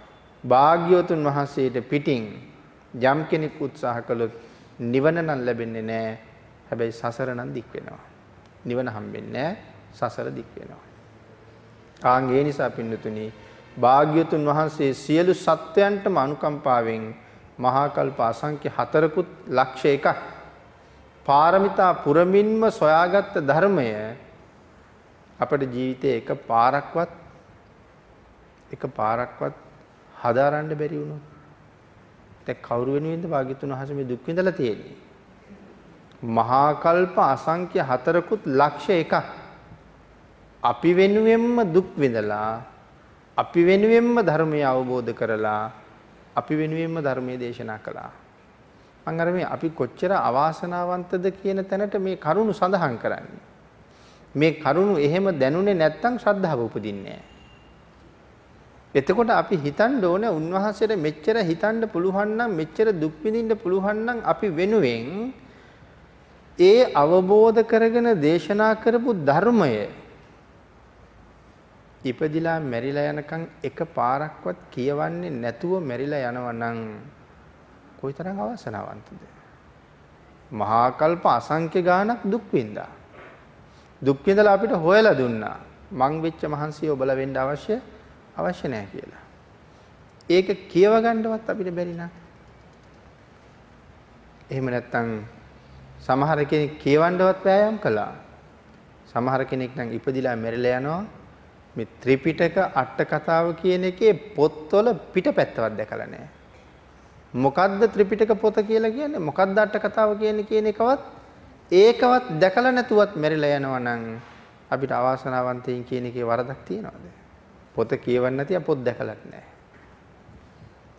භාග්‍යවතුන් වහන්සේට පිටින් යම් කෙනෙක් උත්සාහ කළොත් නිවන නම් ලැබෙන්නේ නැහැ හැබැයි සසර නම් දික් වෙනවා. නිවන හම්බෙන්නේ නැහැ සසර දික් වෙනවා. ආන් ඒ නිසා පින්නතුනි භාග්‍යතුන් වහන්සේ සියලු සත්වයන්ටම අනුකම්පාවෙන් මහා කල්ප අසංඛ්‍ය හතරකුත් ලක්ෂ එකක්. පාරමිතා පුරමින්ම සොයාගත්ත ධර්මය අපේ ජීවිතේ එක පාරක්වත් එක පාරක්වත් හදාරන්න බැරි වුණොත් දැන් කවුරු වෙනුවෙන්ද භාග්‍යතුන් වහන්සේ මේ දුක් විඳලා තියෙන්නේ මහා කල්ප අසංඛ්‍ය හතරකුත් ලක්ෂ එකක් අපි වෙනුවෙන්ම දුක් විඳලා අපි වෙනුවෙන්ම ධර්මය අවබෝධ කරලා අපි වෙනුවෙන්ම ධර්මයේ දේශනා කළා. මම අර මේ අපි කොච්චර අවාසනාවන්තද කියන තැනට මේ කරුණු සඳහන් කරන්නේ. මේ කරුණු එහෙම දැනුනේ නැත්තම් ශ්‍රද්ධාව උපදින්නේ එතකොට අපි හිතන්න ඕනේ උන්වහන්සේට මෙච්චර හිතන්න පුළුවන් නම් මෙච්චර දුක් විඳින්න පුළුවන් නම් අපි වෙනුවෙන් ඒ අවබෝධ කරගෙන දේශනා කරපු ධර්මය ඉපදිලා මැරිලා යනකම් එක පාරක්වත් කියවන්නේ නැතුව මැරිලා යනවා නම් කොයිතරම් අවසනාවන්තද මහා කල්ප අසංඛ්‍ය ගාණක් දුක් විඳා. දුක් විඳලා අපිට හොයලා දුන්නා. මං වෙච්ච මහන්සිය ඔබලා වෙන්න අවශ්‍ය අවශ්‍ය නැහැ කියලා. ඒක කියව ගන්නවත් අපිට බැරි නෑ. එහෙම නැත්නම් සමහර කෙනෙක් කියවන්නවත් වෑයම් කළා. සමහර කෙනෙක් නම් ඉපදිලා මැරිලා යනවා. මේ ත්‍රිපිටක අට කතාව කියන එකේ පොත්වල පිටපැත්තවත් දැකලා නැහැ. මොකද්ද ත්‍රිපිටක පොත කියලා කියන්නේ? මොකද්ද අට කතාව කියන්නේ කියන එකවත් ඒකවත් දැකලා නැතුවත් මැරිලා යනවා නම් අපිට අවාසනාවන්තයින් කියන එකේ වරදක් තියනවද? පොත කියවන්න නැති පොත් දැකලත් නැහැ.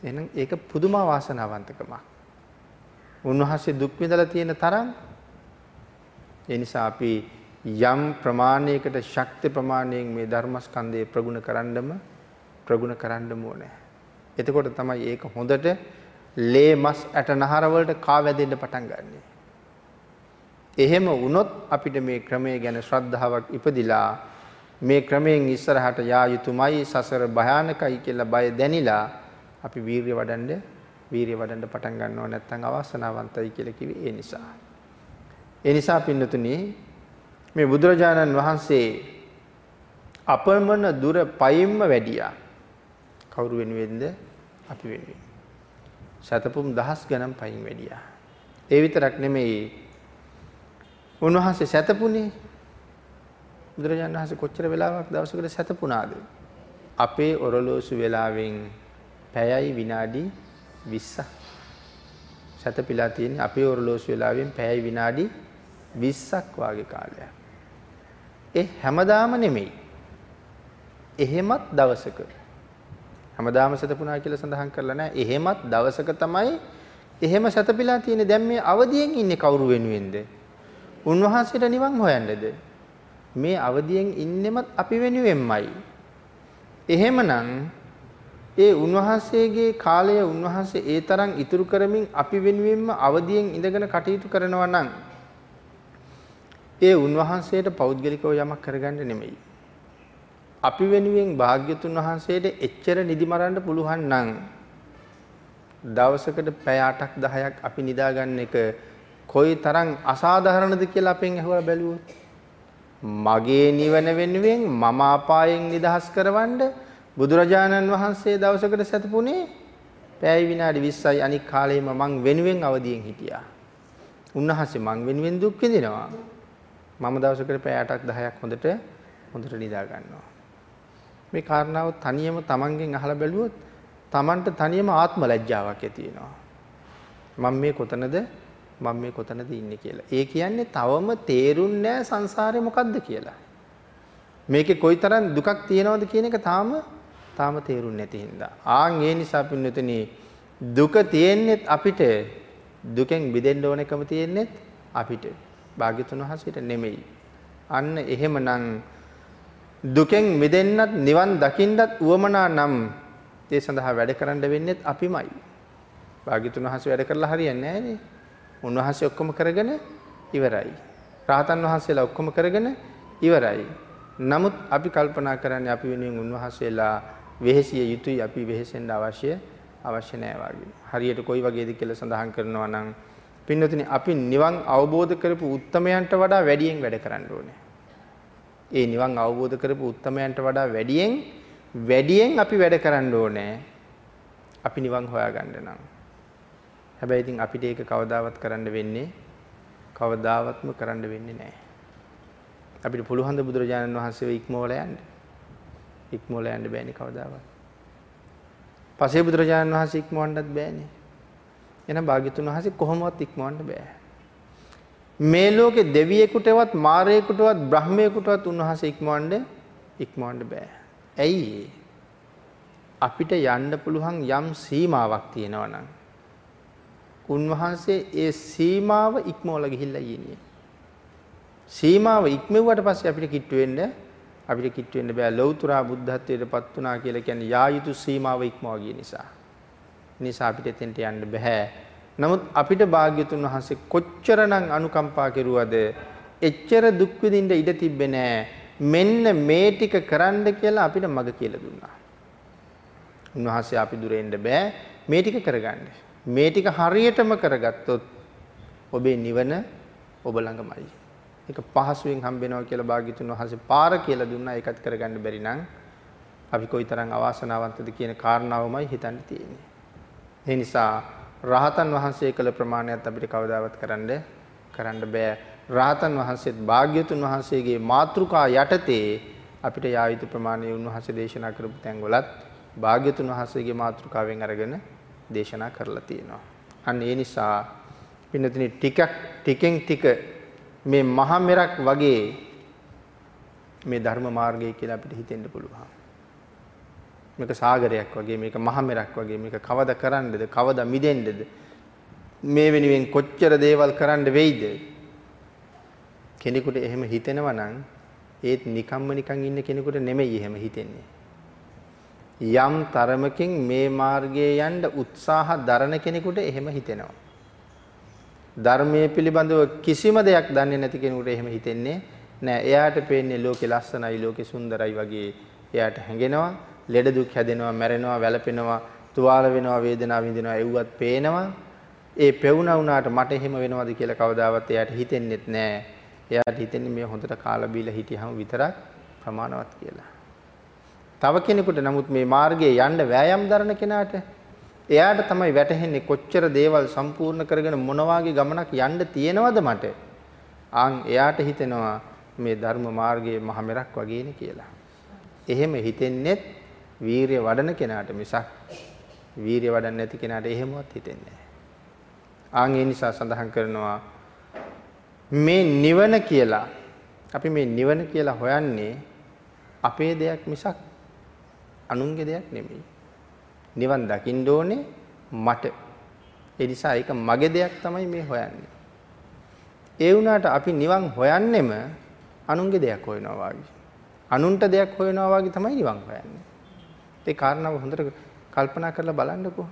එහෙනම් ඒක පුදුම වාසනාවන්තකමක්. උන්වහන්සේ දුක් විඳලා තියෙන තරම් ඒ නිසා අපි යම් ප්‍රමාණයකට ශක්ති ප්‍රමාණයෙන් මේ ධර්මස්කන්ධය ප්‍රගුණ කරන්නම ප්‍රගුණ කරන්නම ඕනේ. එතකොට තමයි ඒක හොඳට ලේ මස් ඇට නහර වලට කා වැදෙන්න පටන් ගන්නෙ. එහෙම වුණොත් අපිට මේ ක්‍රමය ගැන ශ්‍රද්ධාවක් ඉපදිලා මේ ක්‍රමයෙන් ඉස්සරහට යා යුතුයමයි සසර භයානකයි කියලා බය දැනිලා අපි වීරිය වඩන්න වීරිය වඩන්න පටන් ගන්නව නැත්නම් අවාසනාවන්තයි කියලා කිව්වේ ඒ නිසා. ඒ නිසා පින්නතුනි මේ බුදුරජාණන් වහන්සේ අපමණ දුර පයින්ම වැඩියා. කවුරු වෙනුවෙන්ද? අපි වෙනුවෙන්. සතපුම් දහස් ගණන් පයින් වැඩියා. ඒ විතරක් නෙමෙයි. උන්වහන්සේ සතපුනේ බුදුරජාණන් වහන්සේ කොච්චර වෙලාවක් දවසකට සතපුනාද? අපේ ඔරලෝසු වෙලාවෙන් පැයයි විනාඩි 20ක් සතපිලා තියෙන්නේ අපේ ඔරලෝසු වෙලාවෙන් පැයයි විනාඩි 20ක් වාගේ කාලයක්. ඒ හැමදාම නෙමෙයි. එහෙමත් දවසක. හැමදාම සතපුනා කියලා සඳහන් කරලා නැහැ. එහෙමත් දවසක තමයි එහෙම සතපිලා තියෙන්නේ. දැන් මේ අවදියෙන් ඉන්නේ කවුරු වෙනුවෙන්ද? උන්වහන්සේට නිවන් හොයන්නද? මේ අවදියෙන් ඉන්නෙමත් අපි වෙනුවෙන්මයි. එහෙමනම් ඒ උන්වහන්සේගේ කාලය උන්වහන්සේ ඒ තරම් ඉතුරු කරමින් අපි වෙනුවෙන්ම අවදියෙන් ඉඳගෙන කටයුතු කරනවා නම් ඒ උන්වහන්සේට පෞද්ගලිකව යමක් කරගන්න නෙමෙයි. අපි වෙනුවෙන් භාග්‍යතුන් වහන්සේට එච්චර නිදි මරන්න පුළුවන් නම් දවසකට පැය 8ක් 10ක් අපි නිදා ගන්න එක කොයි තරම් අසාධාරණද කියලා අපෙන් අහුවලා බැලුවොත් මගේ නිවන වෙනුවෙන් මම අපායෙන් නිදහස් කරවන්න බුදුරජාණන් වහන්සේ දවසකට සැතපුණේ පැය විනාඩි 20යි අනික් කාලෙම මං වෙනුවෙන් අවදියෙන් හිටියා. උන්වහන්සේ මං වෙනුවෙන් දුක් විඳිනවා. මම දවසකට පැය 8ක් 10ක් හොඳට හොඳට නිදා ගන්නවා. මේ කාරණාව තනියම Tamanගෙන් අහලා බැලුවොත් Tamanට තනියම ආත්ම ලැජ්ජාවක් ඇති වෙනවා. මම මේ කොතනද මම මේ කොතනද ඉන්නේ කියලා. ඒ කියන්නේ තවම තේරුන්නේ නැහැ සංසාරේ මොකද්ද කියලා. මේකේ කොයිතරම් දුකක් තියෙනවද කියන එක තාම තාම තේරුන්නේ නැති හින්දා. ආන් ඒ නිසා පින්නතුනි දුක තියෙන්නේත් අපිට දුකෙන් මිදෙන්න ඕනකම තියෙන්නේත් අපිට. භාග්‍යතුන් වහන්සේට නෙමෙයි. අන්න එහෙමනම් දුකෙන් මිදෙන්නත් නිවන් දකින්නත් උවමනා නම් ඒ සඳහා වැඩ කරන්න වෙන්නේත් අපිමයි. භාග්‍යතුන් වහන්සේ වැඩ කරලා හරියන්නේ නැහැනේ. උන්වහන්සේ ඔක්කොම කරගෙන ඉවරයි. රාතන් වහන්සේලා ඔක්කොම කරගෙන ඉවරයි. නමුත් අපි කල්පනා කරන්නේ අපි වෙනුවෙන් උන්වහන්සේලා වෙහෙසිය යුතුයි අපි වෙහෙසෙන්න අවශ්‍ය අවශ්‍ය නැහැ වගේ. හරියට කොයි වගේද කියලා සඳහන් කරනවා නම් පින්නතුනි අපි නිවන් අවබෝධ කරපු උත්තමයන්ට වඩා වැඩියෙන් වැඩ කරන්න ඕනේ. ඒ නිවන් අවබෝධ කරපු උත්තමයන්ට වඩා වැඩියෙන් වැඩියෙන් අපි වැඩ කරන්න ඕනේ. අපි නිවන් හොයාගන්න නම්. හැබැයි ඉතින් අපිට ඒක කවදාවත් කරන්න වෙන්නේ කවදාවත්ම කරන්න වෙන්නේ නැහැ. අපිට පුළුවන් ද බුදුරජාණන් වහන්සේව ඉක්මවලා යන්න? ඉක්මවලා යන්න බෑනේ කවදාවත්. පසේ බුදුරජාණන් වහන්සේ ඉක්මවන්නත් බෑනේ. එහෙනම් භාග්‍යතුන් වහන්සේ කොහොමවත් ඉක්මවන්න බෑ. මේ ලෝකේ දෙවියෙකුටවත් මාරයෙකුටවත් බ්‍රහ්මයෙකුටවත් උන්වහන්සේ ඉක්මවන්න ඉක්මවන්න බෑ. ඇයි අපිට යන්න පුළුවන් යම් සීමාවක් තියෙනවා නම් උන්වහන්සේ ඒ සීමාව ඉක්මවලා ගිහිල්ලා ඉන්නේ. සීමාව ඉක්මවුවට පස්සේ අපිට කිට්ටු වෙන්න අපිට කිට්ටු වෙන්න බෑ ලෞතර බුද්ධත්වයට පත් වුණා කියලා කියන්නේ යා යුතු සීමාව ඉක්මවා ගිය නිසා. නිසා අපිට එතෙන්ට යන්න බෑ. නමුත් අපිට භාග්‍යතුන් වහන්සේ කොච්චරනම් අනුකම්පා කෙරුවද එච්චර දුක් විඳින්න ඉඩ තිබ්බේ නෑ. මෙන්න මේ ටික කරන්න කියලා අපිට මඟ කියලා දුන්නා. උන්වහන්සේ අපි දුර එන්න බෑ මේ ටික කරගන්න. මේ ටික හරියටම කරගත්තොත් ඔබේ නිවන ඔබ ළඟමයි. ඒක පහසුවෙන් හම්බ වෙනවා කියලා භාග්‍යතුන් වහන්සේ පාර කියලා දුන්නා ඒකත් කරගන්න බැරි නම් අපි කොයිතරම් අවාසනාවන්තද කියන කාරණාවමයි හිතන්න තියෙන්නේ. ඒ නිසා රහතන් වහන්සේ කළ ප්‍රමාණයත් අපිට කවදාවත් කරන්න කරන්න බෑ. රහතන් වහන්සේත් භාග්‍යතුන් වහන්සේගේ මාතෘකා යටතේ අපිට යා යුතු ප්‍රමාණය උන්වහන්සේ දේශනා කරපු තැන්වලත් භාග්‍යතුන් වහන්සේගේ මාතෘකාවෙන් අරගෙන දේශනා කරලා තියෙනවා. අන්න ඒ නිසා පින්නතිනි ටිකක් ටිකෙන් ටික මේ මහ මෙරක් වගේ මේ ධර්ම මාර්ගය කියලා අපිට හිතෙන්න පුළුවන්. මේක සාගරයක් වගේ මේක මහ මෙරක් වගේ මේක කවද කරන්නද කවද මිදෙන්නද මේ වෙනුවෙන් කොච්චර දේවල් කරන්න වෙයිද කෙනෙකුට එහෙම හිතෙනවා නම් ඒත් නිකම්ම නිකන් ඉන්න කෙනෙකුට නෙමෙයි එහෙම හිතෙන්නේ යම් තරමකින් මේ මාර්ගයේ යන්න උත්සාහ දරන කෙනෙකුට එහෙම හිතෙනවා ධර්මයේ පිළිබඳව කිසිම දෙයක් දන්නේ නැති කෙනෙකුට එහෙම හිතෙන්නේ නෑ එයාට පේන්නේ ලෝකේ ලස්සනයි ලෝකේ සුන්දරයි වගේ එයාට හැඟෙනවා ලෙඩ දුක් හැදෙනවා, මැරෙනවා, වැළපෙනවා, තුවාල වෙනවා, වේදනාව විඳිනවා, එව්වත් පේනවා. ඒ පෙවුනා වුණාට මට එහෙම වෙනවද කියලා කවදාවත් එයාට හිතෙන්නෙත් නැහැ. එයාට හිතෙන්නේ මේ හොඳට කාලා බීලා හිටියහම විතරක් ප්‍රමාණවත් කියලා. තව කෙනෙකුට නමුත් මේ මාර්ගයේ යන්න වෑයම් දරන කෙනාට එයාට තමයි වැටහෙන්නේ කොච්චර දේවල් සම්පූර්ණ කරගෙන මොන ගමනක් යන්න තියෙනවද මට. ආන් එයාට හිතෙනවා මේ ධර්ම මාර්ගයේ මහ මෙරක් වගේනේ කියලා. එහෙම හිතෙන්නේත් වීරිය වඩන කෙනාට මිසක් වීරිය වඩන්නේ නැති කෙනාට එහෙමවත් හිතෙන්නේ නැහැ. ආන් ඒ නිසා සඳහන් කරනවා මේ නිවන කියලා අපි මේ නිවන කියලා හොයන්නේ අපේ දෙයක් මිසක් අනුන්ගේ දෙයක් නෙමෙයි. නිවන් දකින්න ඕනේ මට. ඒ නිසා ඒක මගේ දෙයක් තමයි මේ හොයන්නේ. ඒ වුණාට අපි නිවන් හොයන්නෙම අනුන්ගේ දෙයක් හොයනවා වගේ. අනුන්ට දෙයක් හොයනවා වගේ තමයි නිවන් හොයන්නේ. ඒ කාරණාව හොඳට කල්පනා කරලා බලන්නකෝ.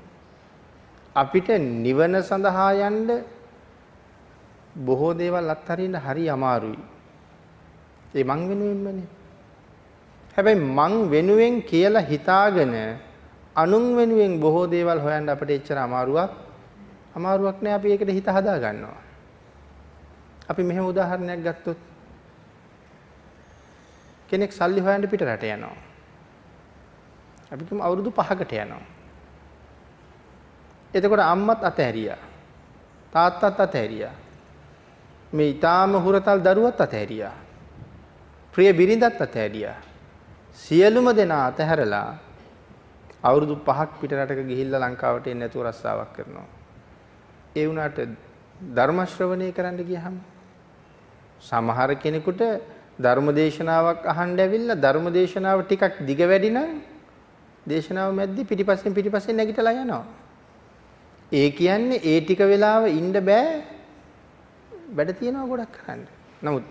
අපිට නිවන සඳහා යන්න බොහෝ දේවල් අත්හරින්න හරි අමාරුයි. ඒ මං වෙනුවෙන්මනේ. හැබැයි මං වෙනුවෙන් කියලා හිතාගෙන අනුන් වෙනුවෙන් බොහෝ දේවල් හොයන්න අපිට එච්චර අමාරුවක් අමාරුවක් නෑ අපි ඒකට හිත හදා ගන්නවා. අපි මෙහෙම උදාහරණයක් ගත්තොත් කෙනෙක් සල්ලි හොයන්න පිට රට යනවා. අපි කියමු අවුරුදු 5කට යනවා. එතකොට අම්මත් අතහැරියා. තාත්තත් අතහැරියා. මේ ඊටාම හුරතල් දරුවත් අතහැරියා. ප්‍රිය බිරිඳත් අතහැරියා. සියලුම දෙනා අතහැරලා අවුරුදු 5ක් පිට රටක ගිහිල්ලා ලංකාවට එන්න නැතුව රස්සාවක් කරනවා. ඒ වුණාට ධර්ම ශ්‍රවණය කරන්න ගියහම සමහර කෙනෙකුට ධර්මදේශනාවක් අහන්න ඇවිල්ලා ධර්මදේශනාව ටිකක් දිග වැඩි නම් දේශනාව මැද්දේ පිටිපස්සෙන් පිටිපස්සෙන් නැගිටලා යනවා. ඒ කියන්නේ ඒ ටික වෙලාව ඉන්න බෑ. වැඩ තියෙනවා ගොඩක් කරන්න. නමුත්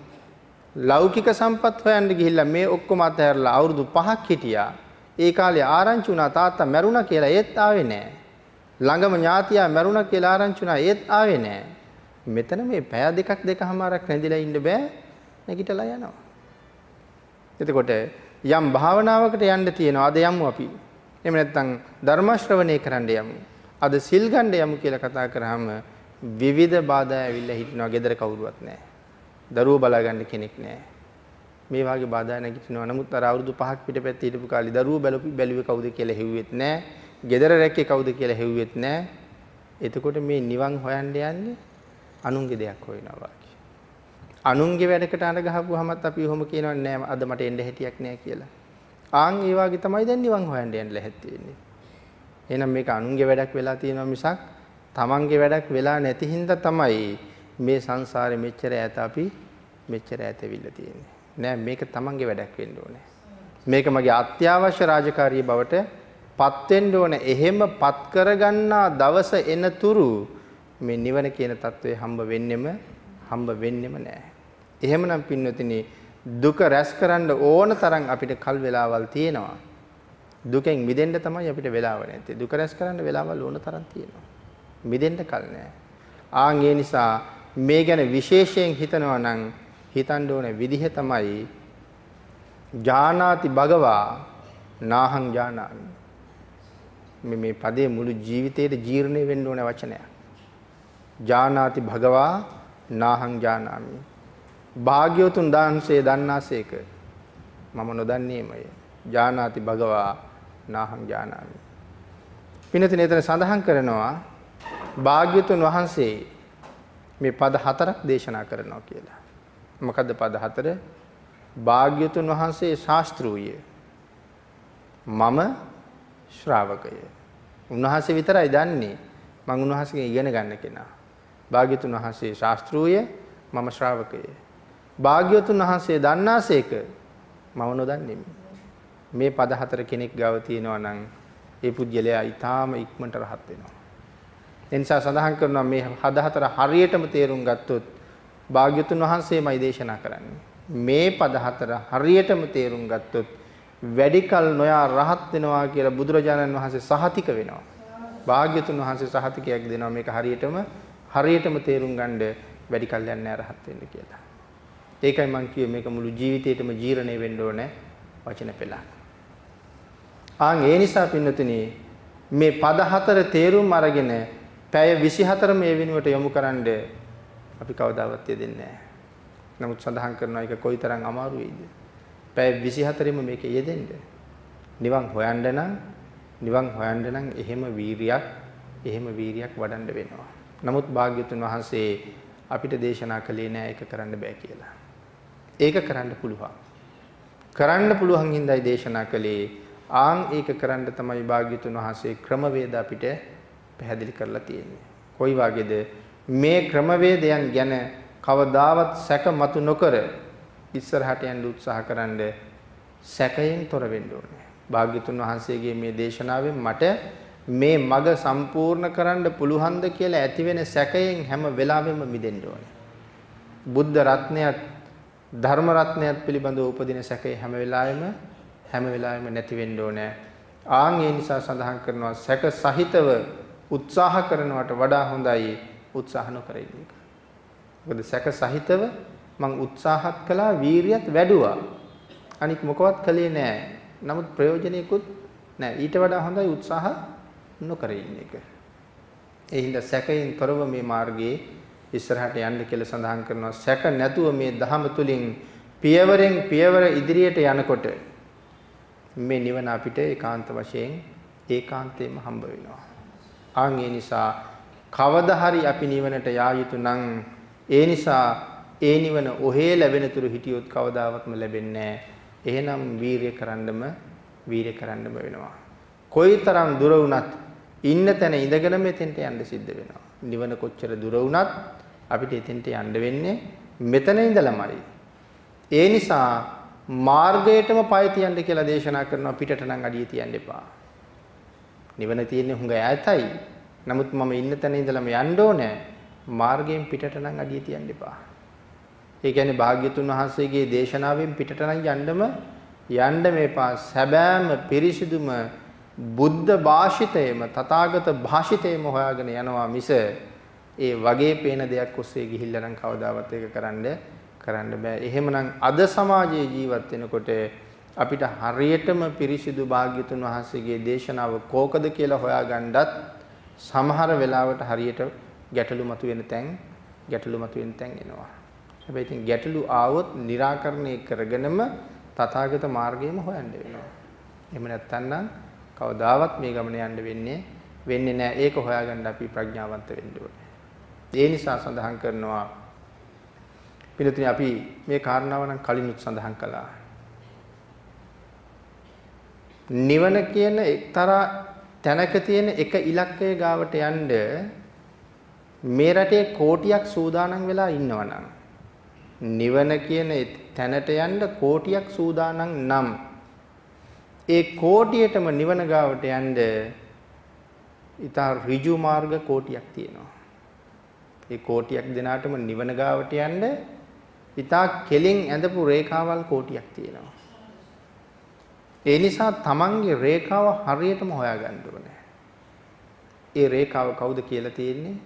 ලෞකික සම්පත් හොයන්න ගිහිල්ලා මේ ඔක්කොම අතහැරලා අවුරුදු 5ක් හිටියා. ඒ කාලේ ආරංචි වුණා තාත්තා මැරුණා කියලා ඒත් ආවේ නෑ. ළඟම ඥාතියා මැරුණා කියලා ආරංචි වුණා ඒත් ආවේ නෑ. මෙතන මේ පැය දෙකක් දෙකමාරක් නැඳිලා ඉන්න බෑ. නැගිටලා යනවා. එතකොට යම් භාවනාවකට යන්න තියෙනවා. අද යමු අපි. එහෙම නැත්නම් ධර්ම ශ්‍රවණය කරන්න යමු. අද සිල් ගන්න යමු කියලා කතා කරාම විවිධ බාධා ඇවිල්ලා හිටිනවා. gedara කවුරුවත් නැහැ. දරුවෝ බලා ගන්න කෙනෙක් නැහැ. මේ වාගේ බාධා නැගිටිනවා. නමුත් අර අවුරුදු 5ක් පිටපැත්තේ හිටපු කාලේ දරුවෝ බැලුවේ බැලුවේ කවුද කියලා හෙව්වෙත් නැහැ. gedara රැක්කේ කවුද කියලා හෙව්වෙත් නැහැ. එතකොට මේ නිවන් හොයන්න යන්නේ අනුන්ගේ දෙයක් හොයනවා වාගේ. අනුන්ගේ වැඩකට අඬ ගහපුවාමත් අපි ඔහොම කියනවන්නේ නෑ අද මට එන්න හැටියක් නෑ කියලා. ආන් ඒ වගේ තමයි දැන් නිවන් හොයන්න යන්න ලැහැත් වෙන්නේ. එහෙනම් මේක අනුන්ගේ වැඩක් වෙලා තියෙනවා මිසක් තමන්ගේ වැඩක් වෙලා නැති හින්දා තමයි මේ සංසාරේ මෙච්චර ඈත අපි මෙච්චර ඈතවිල්ල තියෙන්නේ. නෑ මේක තමන්ගේ වැඩක් වෙන්න ඕනේ. මේක මගේ අත්‍යවශ්‍ය රාජකාරිය බවට පත් වෙන්න ඕනේ. එහෙම පත් කරගන්නා දවස එන තුරු මේ නිවන කියන தત્ත්වය හම්බ වෙන්නෙම හම්බ වෙන්නෙම නෑ. එහෙමනම් පින්නතිනේ දුක රැස් කරන්න ඕන තරම් අපිට කල් වෙලාවල් තියෙනවා. දුකෙන් මිදෙන්න තමයි අපිට වෙලාව නැත්තේ. දුක රැස් කරන්න වෙලාවල් ඕන තරම් තියෙනවා. මිදෙන්න කල් නැහැ. ආන් ඒ නිසා මේ ගැන විශේෂයෙන් හිතනවා නම් හිතන්න ඕන විදිහ තමයි ජානාති භගවා නාහං ජානාමි. මේ මේ පදේ මුළු ජීවිතේට ජීර්ණය වෙන්න ඕන වචනයක්. ජානාති භගවා නාහං ජානාමි. භාග්‍යවතුන් වහන්සේ දන්නාසේක. මම නොදන්නේමය. ජානාති භගවා නාහං ජානාමි. පිනතින එතන සඳහන් කරනවා භාග්‍යවතුන් වහන්සේ මේ පද හතරක් දේශනා කරනවා කියලා. මොකද්ද පද හතර? භාග්‍යවතුන් වහන්සේ ශාස්ත්‍රූය. මම ශ්‍රාවකය. උන්වහන්සේ විතරයි දන්නේ මම උන්වහන්සේගෙන් ඉගෙන ගන්න කෙනා. භාග්‍යතුන් වහන්සේ ශාස්ත්‍රූය මම ශ්‍රාවකය. භාග්‍යතුන් වහන්සේ දන්නාසේක මම නොදන්නේ. මේ පද හතර කෙනෙක් ගාව තියෙනවා නම් ඒ පුජ්‍යලයා ඊටාම ඉක්මනට රහත් වෙනවා. එනිසා සඳහන් කරනවා මේ හද හතර හරියටම තේරුම් ගත්තොත් භාග්‍යතුන් වහන්සේමයි දේශනා කරන්නේ. මේ පද හතර හරියටම තේරුම් ගත්තොත් වැඩි කල නොයා රහත් වෙනවා කියලා බුදුරජාණන් වහන්සේ සහතික වෙනවා. භාග්‍යතුන් වහන්සේ සහතිකයක් දෙනවා මේක හරියටම හරියටම තේරුම් ගන්න වැඩි කල් යන්නේ රහත් වෙන්න කියලා. ඒකයි මම කිව්වේ මේක මුළු ජීවිතේටම ජීර්ණය වෙන්න ඕනේ වචන පෙළක්. ආන් ඒ නිසා පින්නතුනි මේ පද හතර තේරුම් අරගෙන පැය 24 මේ වෙනුවට යොමු කරන්න අපි කවදාවත් යෙදෙන්නේ නැහැ. නමුත් සඳහන් කරනවා ඒක කොයිතරම් අමාරු වෙයිද? පැය 24ෙම මේකේ යෙදෙන්න. නිවන් හොයන්න නම් නිවන් හොයන්න නම් එහෙම වීරියක් එහෙම වීරියක් වඩන්න වෙනවා. නමුත් භාග්‍යතුන් වහන්සේ අපිට දේශනා කළේ නෑ ඒක කරන්න බෑ කියලා. ඒක කරන්න පුළුවන්. කරන්න පුළුවන් හින්දායි දේශනා කළේ ආන් ඒක කරන්න තමයි භාග්‍යතුන් වහන්සේ ක්‍රමවේද අපිට පැහැදිලි කරලා තියෙන්නේ. කොයි වගේද මේ ක්‍රමවේදයන් ගැන කවදාවත් සැක මතු නොකර ඉස්සරහට යන්න උත්සාහ කරන්න සැකයෙන් තොර වෙන්න ඕනේ. භාග්‍යතුන් වහන්සේගේ මේ දේශනාවෙන් මට මේ මග සම්පූර්ණ කරන්න පුළුවන්ද කියලා ඇති වෙන සැකයෙන් හැම වෙලාවෙම මිදෙන්න ඕනේ. බුද්ධ රත්නයත් ධර්ම රත්නයත් පිළිබඳව උපදින සැකය හැම වෙලාවෙම හැම වෙලාවෙම නැති වෙන්න ඕනේ. ආන් ඒ නිසා සඳහන් කරනවා සැක සහිතව උත්සාහ කරනවට වඩා හොඳයි උත්සාහ නොකර ඉන්න එක. මොකද සැක සහිතව මං උත්සාහත් කළා වීරියත් වැඩුවා. අනික මොකවත් කළේ නෑ. නමුත් ප්‍රයෝජනෙකුත් නෑ. ඊට වඩා හොඳයි උත්සාහ නොකර ඉන්න එක. ඒ හින්දා සැකයෙන් තොරව මේ මාර්ගයේ ඉස්සරහට යන්න කියලා සඳහන් කරනවා. සැක නැතුව මේ ධහම තුලින් පියවරෙන් පියවර ඉදිරියට යනකොට මේ නිවන අපිට ඒකාන්ත වශයෙන් ඒකාන්තයෙන්ම හම්බ වෙනවා. ආන් ඒ නිසා කවදා හරි අපි නිවනට යා යුතු නම් ඒ නිසා ඒ නිවන ඔහේ ලැබෙන තුරු හිටියොත් කවදාවත්ම ලැබෙන්නේ නැහැ. එහෙනම් වීරිය කරන්නම වීරිය කරන්නම වෙනවා. කොයිතරම් දුර වුණත් ඉන්න තැන ඉඳගෙන මෙතෙන්ට යන්න සිද්ධ වෙනවා. නිවන කොච්චර දුර වුණත් අපිට එතෙන්ට යන්න වෙන්නේ මෙතන ඉඳලමයි. ඒ නිසා මාර්ගයටම පය තියන්න කියලා දේශනා කරනවා පිටට නම් අඩිය තියන්න එපා. නිවන තියෙන්නේ හුඟ ඈතයි. නමුත් මම ඉන්න තැන ඉඳලම යන්න ඕනේ. මාර්ගයෙන් පිටට නම් අඩිය තියන්න එපා. ඒ කියන්නේ භාග්‍යතුන් වහන්සේගේ දේශනාවෙන් පිටට නම් යන්නම යන්න මේපා. සැබෑම පිරිසිදුම බුද්ධ භාෂිතයම තථාගත භාෂිතයම හොයාගෙන යනවා මිස ඒ වගේ පේන දෙයක් ඔස්සේ ගිහිල්ලා නම් කවදාවත් ඒක කරන්න කරන්න බෑ. එහෙමනම් අද සමාජයේ ජීවත් වෙනකොට අපිට හරියටම පිරිසිදු භාග්‍යතුන් වහන්සේගේ දේශනාව කෝකද කියලා හොයාගන්නත් සමහර වෙලාවට හරියට ගැටලු මතුවෙන තැන් ගැටලු මතුවෙන තැන් එනවා. හැබැයි ඉතින් ගැටලු ආවොත් निराකරණය කරගෙනම තථාගත මාර්ගයම හොයන්න වෙනවා. එහෙම නැත්නම් කවදාවත් මේ ගමන යන්න වෙන්නේ වෙන්නේ නැහැ. ඒක හොයාගන්න අපි ප්‍රඥාවන්ත වෙන්න ඕනේ. ඒ නිසා සඳහන් කරනවා පිළිතුරේ අපි මේ කාරණාව නම් කලිනුත් සඳහන් කළා. නිවන කියන එක්තරා තැනක තියෙන එක ඉලක්කය ගාවට යන්න මේ රටේ කෝටියක් සූදානම් වෙලා ඉන්නවනම් නිවන කියන තැනට යන්න කෝටියක් සූදානම් නම් ඒ කෝටියටම නිවන ගාවට යන්න ඊට ඍජු මාර්ග කෝටියක් තියෙනවා. ඒ කෝටියක් දෙනාටම නිවන ගාවට යන්න ඊට කෙලින් ඇඳපු රේඛාවල් කෝටියක් තියෙනවා. ඒ නිසා තමන්ගේ රේඛාව හරියටම හොයාගන්න ඕනේ. ඒ රේඛාව කවුද කියලා තියෙන්නේ?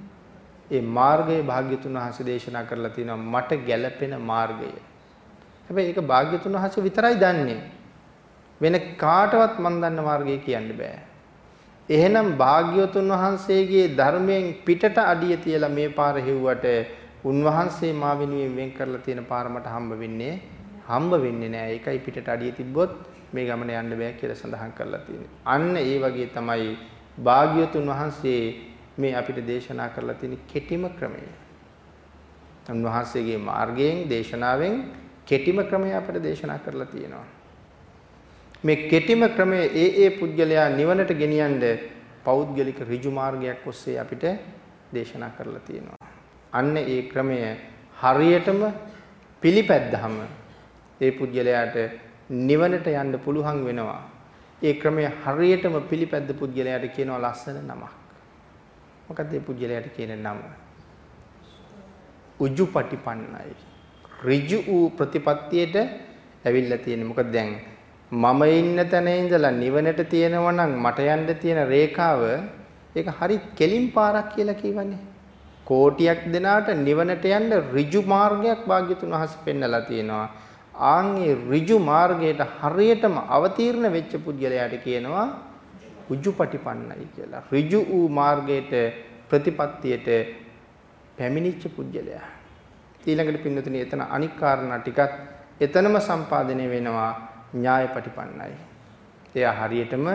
ඒ මාර්ගය භාග්‍යතුන් වහන්සේ දේශනා කරලා තිනවා මට ගැළපෙන මාර්ගය. හැබැයි ඒක භාග්‍යතුන් වහන්සේ විතරයි දන්නේ. වෙන කාටවත් මන් දන්න මාර්ගය කියන්න බෑ. එහෙනම් භාග්‍යවතුන් වහන්සේගේ ධර්මයෙන් පිටට අඩිය තියලා මේ පාර හෙව්වට උන්වහන්සේ මා වෙනුවෙන් වෙන් කරලා තියෙන පාර මට හම්බ වෙන්නේ හම්බ වෙන්නේ නැහැ. ඒකයි පිටට අඩිය තිබ්බොත් මේ ගමන යන්න බෑ කියලා සඳහන් කරලා තියෙන්නේ. අන්න ඒ වගේ තමයි භාග්‍යවතුන් වහන්සේ මේ අපිට දේශනා කරලා තියෙන කෙටිම ක්‍රමය. උන්වහන්සේගේ මාර්ගයෙන් දේශනාවෙන් කෙටිම ක්‍රමය අපිට දේශනා කරලා තියෙනවා. මේ කෙටිම ක්‍රමය ඒ ඒ පුද්ගලයා නිවනට ගෙනියන්න පෞද්ගලික ඍජු මාර්ගයක් ඔස්සේ අපිට දේශනා කරලා තියෙනවා. අන්න ඒ ක්‍රමය හරියටම පිළිපැද්දහම ඒ පුද්ගලයාට නිවනට යන්න පුළුවන් වෙනවා. ඒ ක්‍රමය හරියටම පිළිපැද්ද පුද්ගලයාට කියනවා ලස්සන නමක්. මොකක්ද ඒ පුජ්‍යලයට කියන නම? උජුපටිපන්නයි. ඍජු වූ ප්‍රතිපත්තියට ඇවිල්ලා තියෙන්නේ. මොකද දැන් මම ඉන්න තැන ඉඳලා නිවනට තියෙනවා නම් මට යන්න තියෙන රේඛාව ඒක හරි කෙලින් පාරක් කියලා කියවනේ. කෝටියක් දෙනාට නිවනට යන්න ඍජු මාර්ගයක් භාග්‍යතුන් වහන්සේ පෙන්නලා තියෙනවා. ආන්ගේ ඍජු මාර්ගයට හරියටම අවතීර්ණ වෙච්ච පුද්ගලයාට කියනවා උජුපටිපන්නයි කියලා. ඍජු වූ මාර්ගයට ප්‍රතිපත්තියට පැමිණිච්ච පුද්ගලයා. ඊළඟට පින්නතුනි එතන අනික් කාරණා ටිකත් එතනම සම්පාදනය වෙනවා ඥායපටිපන්නයි. එයා හරියටම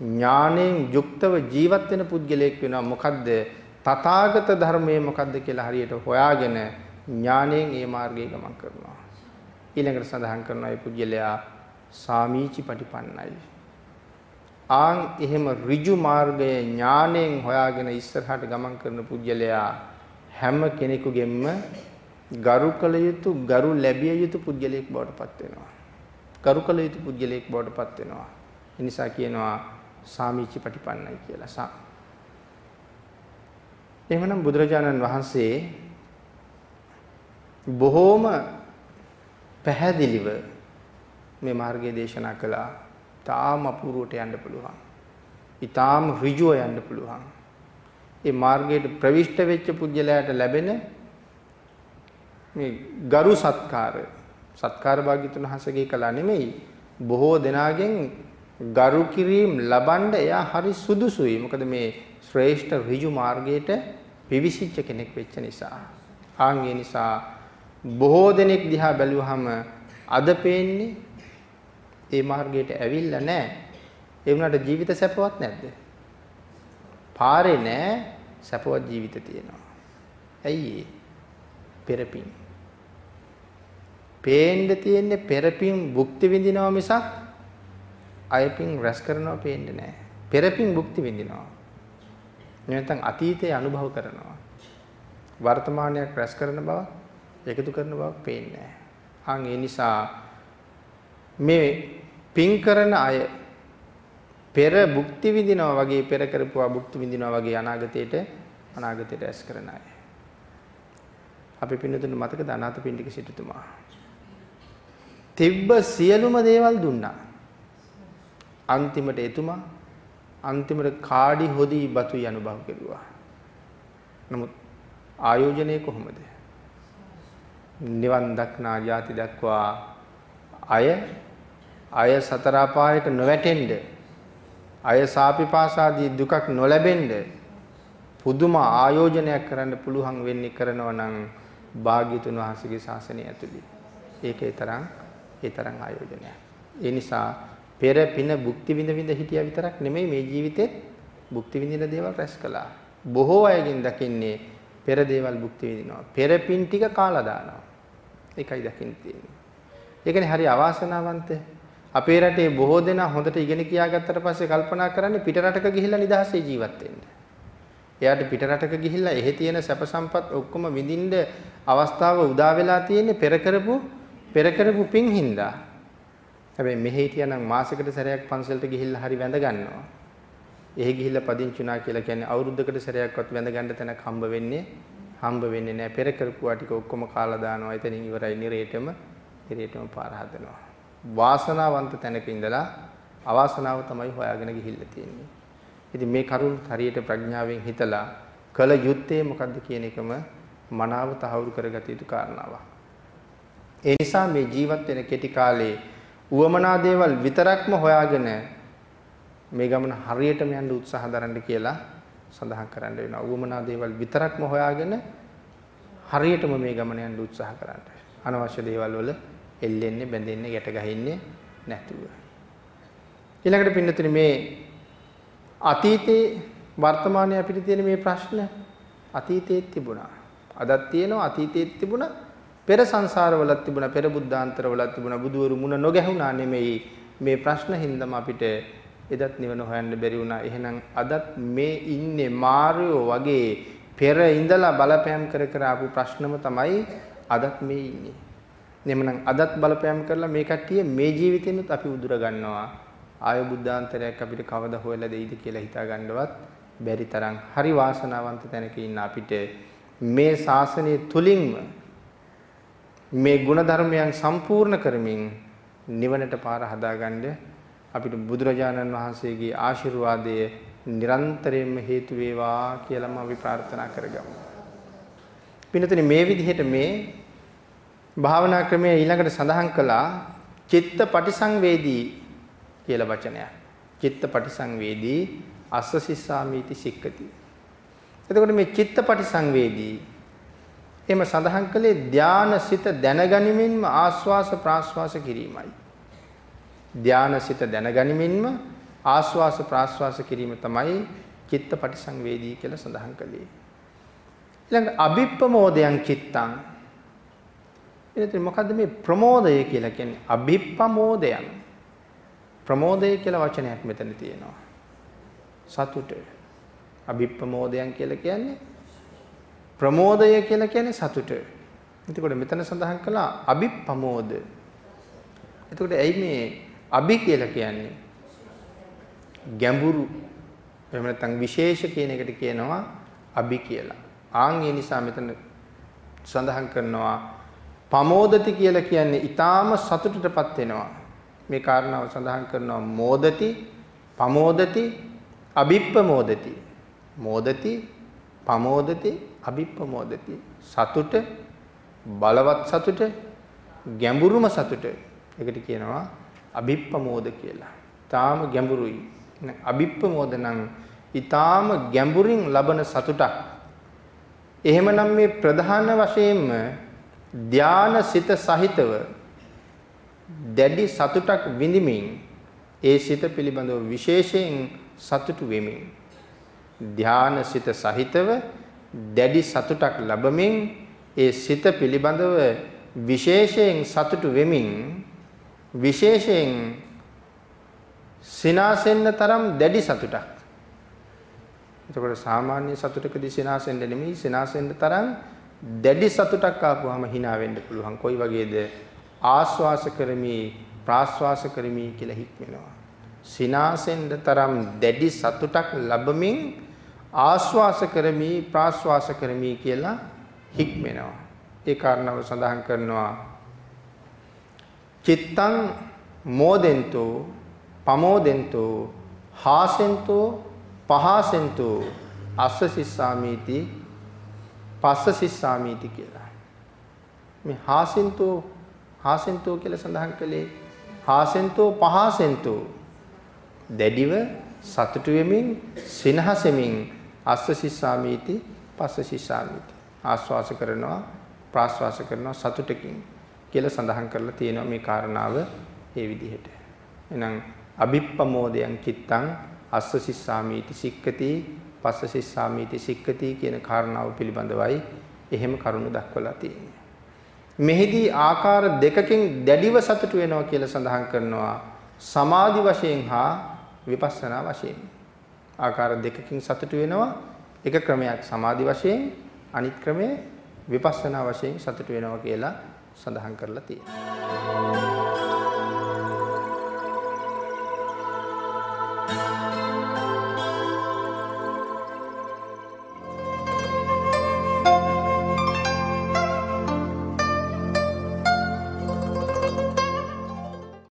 ඥාණයෙන් යුක්තව ජීවත් වෙන පුද්ගලයෙක් වෙනවා. මොකද්ද? තථාගත ධර්මයේ මොකද්ද කියලා හරියට හොයාගෙන ඥාණයෙන් ඒ මාර්ගයේ ගමන් කරනවා. ඊළඟට සඳහන් කරනවා මේ පුද්ගලයා සාමීචි පටිපන්නයි. ආන් එහෙම ඍජු මාර්ගයේ ඥාණයෙන් හොයාගෙන ඉස්සරහට ගමන් කරන පුජ්‍යලයා හැම කෙනෙකුගෙන්ම ගරු කළ යුතු ගරු ලැබිය යුතු පුජ්‍යලයක් බවට පත් වෙනවා. ගරු කළ යුතු පුජ්‍යලයක් බවට පත් වෙනවා. ඒ නිසා කියනවා සාමීචි පටිපන්නයි කියලා. සා. එහෙමනම් බුදුරජාණන් වහන්සේ බොහෝම පැහැදිලිව මේ මාර්ගය දේශනා කළා. තාම අපූර්වට යන්න පුළුවන්. ඊටාම ඍජුව යන්න පුළුවන්. ඒ මාර්ගයට ප්‍රවිෂ්ඨ වෙච්ච පුජ්‍යලයට ලැබෙන මේ ගරු සත්කාර සත්කාර භාග්‍යතුන් හසගේ කළා නෙමෙයි බොහෝ දෙනාගෙන් ගරු කිරීම ලබන්න එයා හරි සුදුසුයි. මොකද මේ ශ්‍රේෂ්ඨ ඍජු මාර්ගයට පිවිසිච්ච කෙනෙක් වෙච්ච නිසා. ආන් ඒ නිසා බොහෝ දෙනෙක් දිහා බැලුවහම අද පේන්නේ ඒ මාර්ගයට ඇවිල්ලා නැහැ. ඒ වුණාට ජීවිත සැපවත් නැද්ද? පාරේ නැහැ සැපවත් ජීවිත තියෙනවා. ඇයි ඒ? පෙරපින්. පේන්න තියෙන්නේ පෙරපින් භුක්ති විඳිනවා මිසක් අයපින් රැස් කරනවා පේන්නේ නැහැ. පෙරපින් භුක්ති විඳිනවා. නැත්නම් අතීතයේ අනුභව කරනවා. වර්තමානයක් රැස් කරන බව එකතු කරන බව පේන්නේ නැහැ. අන් ඒ නිසා මේ පින් කරන අය පෙර භුක්ති විඳිනවා වගේ පෙර කරපුවා භුක්ති විඳිනවා වගේ අනාගතයට අනාගතයට ඇස් කරන අය. අපි පින්නතුන් මතකද අනාථපිණ්ඩික සිටුතුමා. තිබ්බ සියලුම දේවල් දුන්නා. අන්තිමට එතුමා අන්තිමට කාඩි හොදි බතුයි අනුභව කෙරුවා. නමුත් ආයෝජනය කොහොමද? නිවන් දක්නා යාති දක්වා අය අය සතර අපායට නොවැටෙන්න අය සාපිපාසාදී දුකක් නොලැබෙන්න පුදුම ආයෝජනයක් කරන්න පුළුවන් වෙන්නේ කරනවා නම් භාග්‍යතුන් වහන්සේගේ ශාසනය ඇතුළේ. ඒකේ තරම් ඒ තරම් ආයෝජනයක්. ඒ නිසා පෙර පින භුක්ති විඳ විඳ හිටියා විතරක් නෙමෙයි මේ ජීවිතේ භුක්ති විඳින දේවල් රැස් කළා. බොහෝ අයගෙන් දකින්නේ පෙර දේවල් භුක්ති විඳිනවා. පෙර පින් ටික කාලා දානවා. ඒකයි දකින්න තියෙන්නේ. ඒකනේ හරි අවාසනාවන්ත. අපේ රටේ බොහෝ දෙනා හොඳට ඉගෙන කියාගත්තට පස්සේ කල්පනා කරන්නේ පිට රටක ගිහිල්ලා නිදහසේ ජීවත් වෙන්න. එයාට පිට රටක ගිහිල්ලා එහෙ තියෙන සැප සම්පත් ඔක්කොම විඳින්න අවස්ථාව උදා වෙලා තියෙන්නේ පෙර කරපු පෙර කරපු පින් හින්දා. හැබැයි මෙහෙ හිටියනම් මාසෙකට සැරයක් පන්සලට ගිහිල්ලා හරි වැඳ ගන්නවා. එහෙ ගිහිල්ලා පදිංචුනා කියලා කියන්නේ අවුරුද්දකට සැරයක්වත් වැඳ ගන්න තැනක් හම්බ වෙන්නේ හම්බ වෙන්නේ නැහැ. පෙර කරපුවා ටික ඔක්කොම කාලා දානවා. එතනින් ඉවරයි නිරේටම නිරේටම පාර හදනවා. වාසනාවන්ත තැනක ඉඳලා අවාසනාව තමයි හොයාගෙන ගිහිල්ලා තියෙන්නේ. ඉතින් මේ කරුණ හරියට ප්‍රඥාවෙන් හිතලා කල යුත්තේ මොකද්ද කියන එකම මනාව තහවුරු කරගත යුතු කාරණාවක්. ඒ නිසා මේ ජීවත් වෙන කෙටි කාලේ උවමනා දේවල් විතරක්ම හොයාගෙන මේ ගමන හරියටම යන්න උත්සාහ දරන්න කියලා සඳහන් කරන්න වෙනවා. උවමනා දේවල් විතරක්ම හොයාගෙන හරියටම මේ ගමන යන්න උත්සාහ කරන්න. අනවශ්‍ය දේවල් වල එල්ලෙන්නේ, බැඳෙන්නේ, ගැට ගහින්නේ නැතුව. ඊළඟට පින්නතුනි මේ අතීතේ වර්තමානයේ අපිට තියෙන මේ ප්‍රශ්න අතීතයේත් තිබුණා. අදත් තියෙනවා අතීතයේත් තිබුණා. පෙර සංසාරවලත් තිබුණා පෙර බුද්ධාන්තරවලත් තිබුණා බුදුවරු මුණ නොගැහුණා නෙමෙයි මේ ප්‍රශ්න හින්දාම අපිට එදත් නිවන හොයන්න බැරි වුණා. එහෙනම් අදත් මේ ඉන්නේ මාර්යෝ වගේ පෙර ඉඳලා බලපෑම් කර කර ආපු ප්‍රශ්නම තමයි අදත් මේ ඉන්නේ. එhmenan අදත් බලපෑම් කරලා මේ කට්ටිය මේ ජීවිතෙනුත් අපි උදුර ගන්නවා. ආය බුද්ධාන්තරයක් අපිට කවදා හොයලා දෙයිද කියලා හිතා ගන්නවත් බැරි තරම් හරි වාසනාවන්ත තැනක ඉන්න අපිට මේ ශාසනය තුලින්ම මේ ಗುಣධර්මයන් සම්පූර්ණ කරමින් නිවනට පාර හදාගන්න අපිට බුදුරජාණන් වහන්සේගේ ආශිර්වාදය නිරන්තරයෙන්ම හේතු වේවා කියලාම අපි ප්‍රාර්ථනා කරගමු. පින්නතුනි මේ විදිහට මේ භාවනා ක්‍රමයේ ඊළඟට සඳහන් කළා චිත්ත පටිසංවේදී කියලා වචනයක්. චිත්ත පටිසංවේදී අස්ස සිස්සාමීති සික්කති. එතකොට මේ චිත්ත පටිසංවේදී එහෙම සඳහන් කළේ ධානසිත දැනගනිමින්ම ආස්වාස ප්‍රාස්වාස කිරීමයි. ධානසිත දැනගනිමින්ම ආස්වාස ප්‍රාස්වාස කිරීම තමයි චිත්ත පටිසංවේදී කියලා සඳහන් කළේ. ඊළඟ අභිප්පමෝදයන් චිත්තං එතන මොකද්ද මේ ප්‍රමෝදය කියලා කියන්නේ අභිප්පමෝදයන් ප්‍රමෝදය කියලා වචනයක් මෙතන තියෙනවා සතුට අභිප්පමෝදයන් කියලා කියන්නේ ප්‍රමෝදය කියලා කියන්නේ සතුට. එතකොට මෙතන සඳහන් කළා අභිප්පමෝද. එතකොට ඇයි මේ අභි කියලා කියන්නේ? ගැඹුරු එහෙම නැත්නම් විශේෂ කියන එකට කියනවා අභි කියලා. ආන් ඒ නිසා මෙතන සඳහන් කරනවා පමෝදති කියලා කියන්නේ ඊටාම සතුටටපත් වෙනවා. මේ කාරණාව සඳහන් කරනවා මෝදති, පමෝදති, අභිප්පමෝදති. මෝදති, පමෝදති, අභිප්පමෝදති. සතුට, බලවත් සතුට, ගැඹුරුම සතුට. ඒකට කියනවා අභිප්පමෝද කියලා. ඊටාම ගැඹුරුයි. අභිප්පමෝද නම් ඊටාම ගැඹුරින් ලබන සතුටක්. එහෙමනම් මේ ප්‍රධාන වශයෙන්ම ධාන සිත සහිතව දැඩි සතුටක් විඳිමින් ඒ සිත පිළිබඳව විශේෂයෙන් සතුටු වෙමින් ධාන සිත සහිතව දැඩි සතුටක් ලැබමින් ඒ සිත පිළිබඳව විශේෂයෙන් සතුටු වෙමින් විශේෂයෙන් සිනාසෙන්න තරම් දැඩි සතුටක්. එතකොට සාමාන්‍ය සතුටකදී සිනාසෙන්න නෙමෙයි සිනාසෙන්න තරම් දැඩි සතුටක් ආපුවාම hina වෙන්න පුළුවන්. කොයි වගේද? ආස්වාස කරමි ප්‍රාස්වාස කරමි කියලා හික්මෙනවා. සිනාසෙන්න තරම් දැඩි සතුටක් ලැබමින් ආස්වාස කරමි ප්‍රාස්වාස කරමි කියලා හික්මෙනවා. ඒ කාරණාව සඳහන් කරනවා චිත්තං මෝදෙන්තෝ පමෝදෙන්තෝ හාසෙන්තෝ පහසෙන්තෝ අස්ස සිස්සාමීති පස්ස සිස්සාමීති කියලා. මේ හාසෙන්තෝ හාසෙන්තෝ කියලා සඳහන් කළේ හාසෙන්තෝ පහසෙන්තෝ. දැඩිව සතුටු වෙමින් සිනහසෙමින් අස්ස සිස්සාමීති පස්ස සිස්සාමීති ආස්වාස කරනවා ප්‍රාස්වාස කරනවා සතුටකින්. කියලා සඳහන් කරලා තියෙනවා මේ කාරණාව ඒ විදිහට. එහෙනම් අභිප්පමෝදයන් චිත්තං අස්ස සිස්සාමීති සික්කති පස්ස සිස්සාමීති සික්කති කියන කාරණාව පිළිබඳවයි එහෙම කරුණු දක්වලා තියෙන්නේ. මෙහිදී ආකාර දෙකකින් දැඩිව සතුටු වෙනවා කියලා සඳහන් කරනවා සමාධි වශයෙන් හා විපස්සනා වශයෙන්. ආකාර දෙකකින් සතුටු වෙනවා එක ක්‍රමයක් සමාධි වශයෙන් අනිත් ක්‍රමය විපස්සනා වශයෙන් සතුටු වෙනවා කියලා සඳහන් කරලා තියෙනවා.